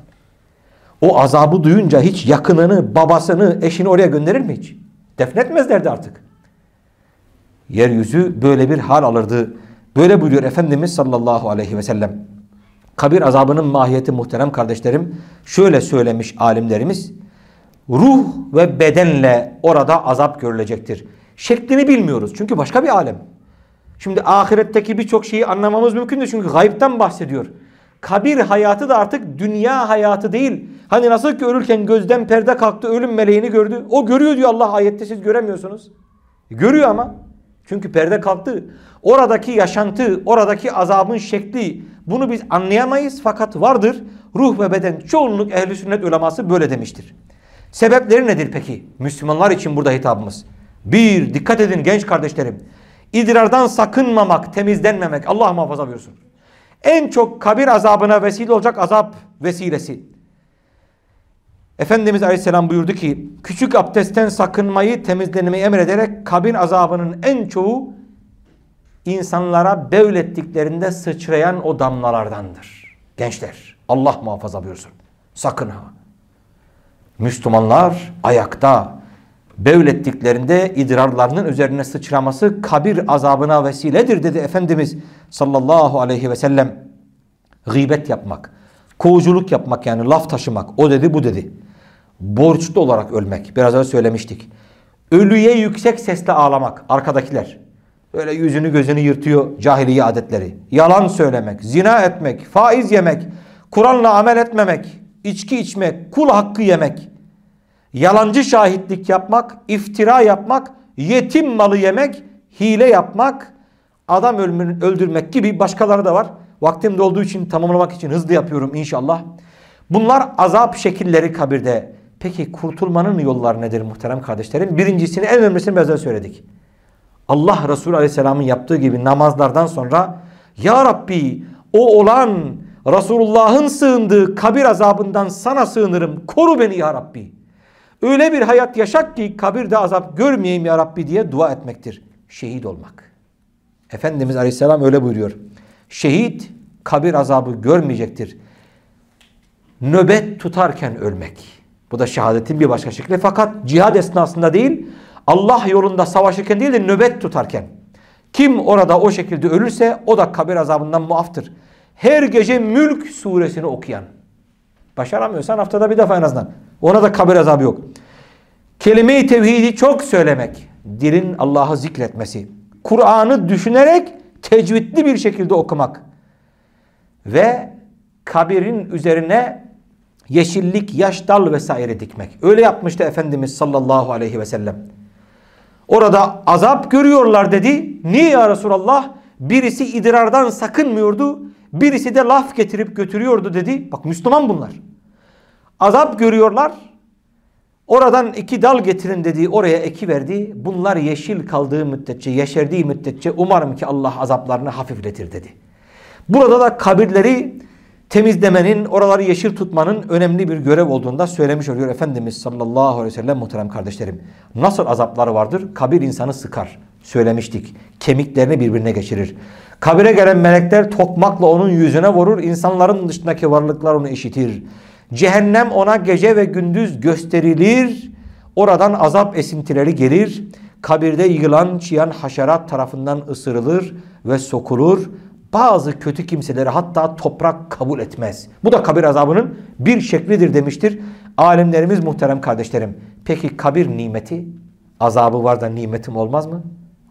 o azabı duyunca hiç yakınını, babasını, eşini oraya gönderir mi hiç? Defnetmezlerdi artık. Yeryüzü böyle bir hal alırdı. Böyle buyuruyor Efendimiz sallallahu aleyhi ve sellem. Kabir azabının mahiyeti muhterem kardeşlerim şöyle söylemiş alimlerimiz. Ruh ve bedenle orada azap görülecektir. Şeklini bilmiyoruz çünkü başka bir alem. Şimdi ahiretteki birçok şeyi anlamamız mümkün değil çünkü gayipten bahsediyor. Kabir hayatı da artık dünya hayatı değil. Hani nasıl ki ölürken gözden perde kalktı ölüm meleğini gördü. O görüyor diyor Allah ayette siz göremiyorsunuz. Görüyor ama. Çünkü perde kalktı. Oradaki yaşantı, oradaki azabın şekli bunu biz anlayamayız fakat vardır. Ruh ve beden çoğunluk ehli sünnet uleması böyle demiştir. Sebepleri nedir peki? Müslümanlar için burada hitabımız. Bir, dikkat edin genç kardeşlerim. İdrardan sakınmamak, temizlenmemek. Allah muhafaza buyursun. En çok kabir azabına vesile olacak azap vesilesi. Efendimiz Aleyhisselam buyurdu ki küçük abdestten sakınmayı temizlenmeyi emrederek kabir azabının en çoğu insanlara bevlettiklerinde sıçrayan o damlalardandır. Gençler Allah muhafaza buyursun. Sakın ha. Müslümanlar ayakta bevlettiklerinde idrarlarının üzerine sıçraması kabir azabına vesiledir dedi Efendimiz sallallahu aleyhi ve sellem. Gıybet yapmak, kovuculuk yapmak yani laf taşımak o dedi bu dedi. Borçlu olarak ölmek biraz önce söylemiştik. Ölüye yüksek sesle ağlamak arkadakiler. Böyle yüzünü gözünü yırtıyor cahiliye adetleri. Yalan söylemek, zina etmek, faiz yemek, Kur'an'la amel etmemek, içki içmek, kul hakkı yemek, yalancı şahitlik yapmak, iftira yapmak, yetim malı yemek, hile yapmak, adam öldürmek gibi başkaları da var. Vaktim dolduğu için tamamlamak için hızlı yapıyorum inşallah. Bunlar azap şekilleri kabirde. Peki kurtulmanın yolları nedir muhterem kardeşlerim? Birincisini en önemlisini biraz söyledik. Allah Resulü Aleyhisselam'ın yaptığı gibi namazlardan sonra Ya Rabbi o olan Resulullah'ın sığındığı kabir azabından sana sığınırım. Koru beni Ya Rabbi. Öyle bir hayat yaşat ki kabirde azap görmeyeyim Ya Rabbi diye dua etmektir. Şehit olmak. Efendimiz Aleyhisselam öyle buyuruyor. Şehit kabir azabı görmeyecektir. Nöbet tutarken ölmek. Bu da şehadetin bir başka şekli. Fakat cihad esnasında değil, Allah yolunda savaşırken değil de nöbet tutarken. Kim orada o şekilde ölürse o da kabir azabından muaftır. Her gece Mülk suresini okuyan. Başaramıyorsan haftada bir defa en azından. Ona da kabir azabı yok. Kelime-i tevhidi çok söylemek. Dilin Allah'ı zikretmesi. Kur'an'ı düşünerek tecvidli bir şekilde okumak. Ve kabirin üzerine yeşillik, yaş dal vesaire dikmek. Öyle yapmıştı Efendimiz sallallahu aleyhi ve sellem. Orada azap görüyorlar dedi. Niye ya Resulallah? Birisi idrardan sakınmıyordu. Birisi de laf getirip götürüyordu dedi. Bak Müslüman bunlar. Azap görüyorlar. Oradan iki dal getirin dedi. Oraya eki verdi. Bunlar yeşil kaldığı müddetçe, yeşerdiği müddetçe umarım ki Allah azaplarını hafifletir dedi. Burada da kabirleri temizlemenin, oraları yeşil tutmanın önemli bir görev olduğunu da söylemiş oluyor Efendimiz sallallahu aleyhi ve sellem muhterem kardeşlerim. Nasıl azapları vardır? Kabir insanı sıkar. Söylemiştik. Kemiklerini birbirine geçirir. Kabire gelen melekler tokmakla onun yüzüne vurur. İnsanların dışındaki varlıklar onu işitir. Cehennem ona gece ve gündüz gösterilir. Oradan azap esintileri gelir. Kabirde yılan, çiyan haşerat tarafından ısırılır ve sokulur bazı kötü kimseleri hatta toprak kabul etmez. Bu da kabir azabının bir şeklidir demiştir. Alimlerimiz muhterem kardeşlerim. Peki kabir nimeti azabı var da nimetim olmaz mı?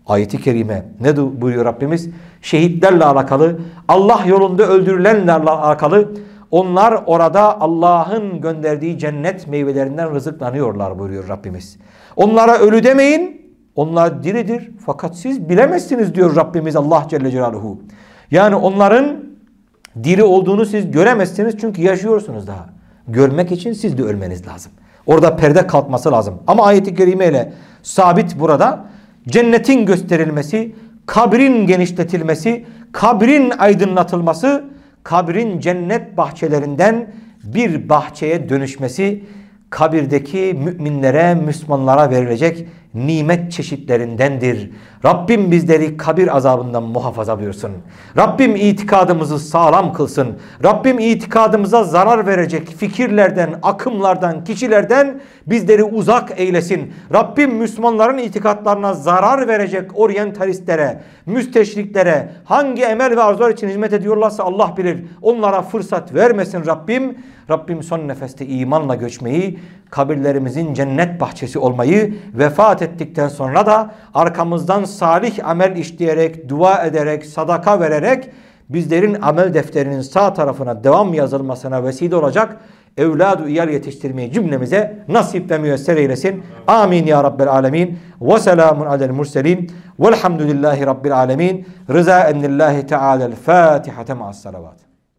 Ayeti kerime ne buyuruyor Rabbimiz? Şehitlerle alakalı, Allah yolunda öldürülenlerle alakalı onlar orada Allah'ın gönderdiği cennet meyvelerinden rızıklanıyorlar buyuruyor Rabbimiz. Onlara ölü demeyin. Onlar diridir fakat siz bilemezsiniz diyor Rabbimiz Allah Celle Celaluhu. Yani onların diri olduğunu siz göremezsiniz çünkü yaşıyorsunuz daha. Görmek için siz de ölmeniz lazım. Orada perde kalkması lazım. Ama ayeti kerime sabit burada cennetin gösterilmesi, kabrin genişletilmesi, kabrin aydınlatılması, kabrin cennet bahçelerinden bir bahçeye dönüşmesi kabirdeki müminlere, Müslümanlara verilecek nimet çeşitlerindendir. Rabbim bizleri kabir azabından muhafaza buyursun. Rabbim itikadımızı sağlam kılsın. Rabbim itikadımıza zarar verecek fikirlerden, akımlardan, kişilerden bizleri uzak eylesin. Rabbim Müslümanların itikatlarına zarar verecek oryantalistlere, müsteşriklere, hangi emel ve arzular için hizmet ediyorlarsa Allah bilir. Onlara fırsat vermesin Rabbim. Rabbim son nefeste imanla göçmeyi, kabirlerimizin cennet bahçesi olmayı, vefat ettikten sonra da arkamızdan salih amel işleyerek, dua ederek, sadaka vererek bizlerin amel defterinin sağ tarafına devam yazılmasına vesile olacak evladu iyal yetiştirmeyi cümlemize nasip ve müyesser eylesin. Amin ya Rabbel alemin. Ve selamun alel murselin. Velhamdülillahi Rabbil alemin. Rıza ennillahi teala'l Fatiha ma'as salavat.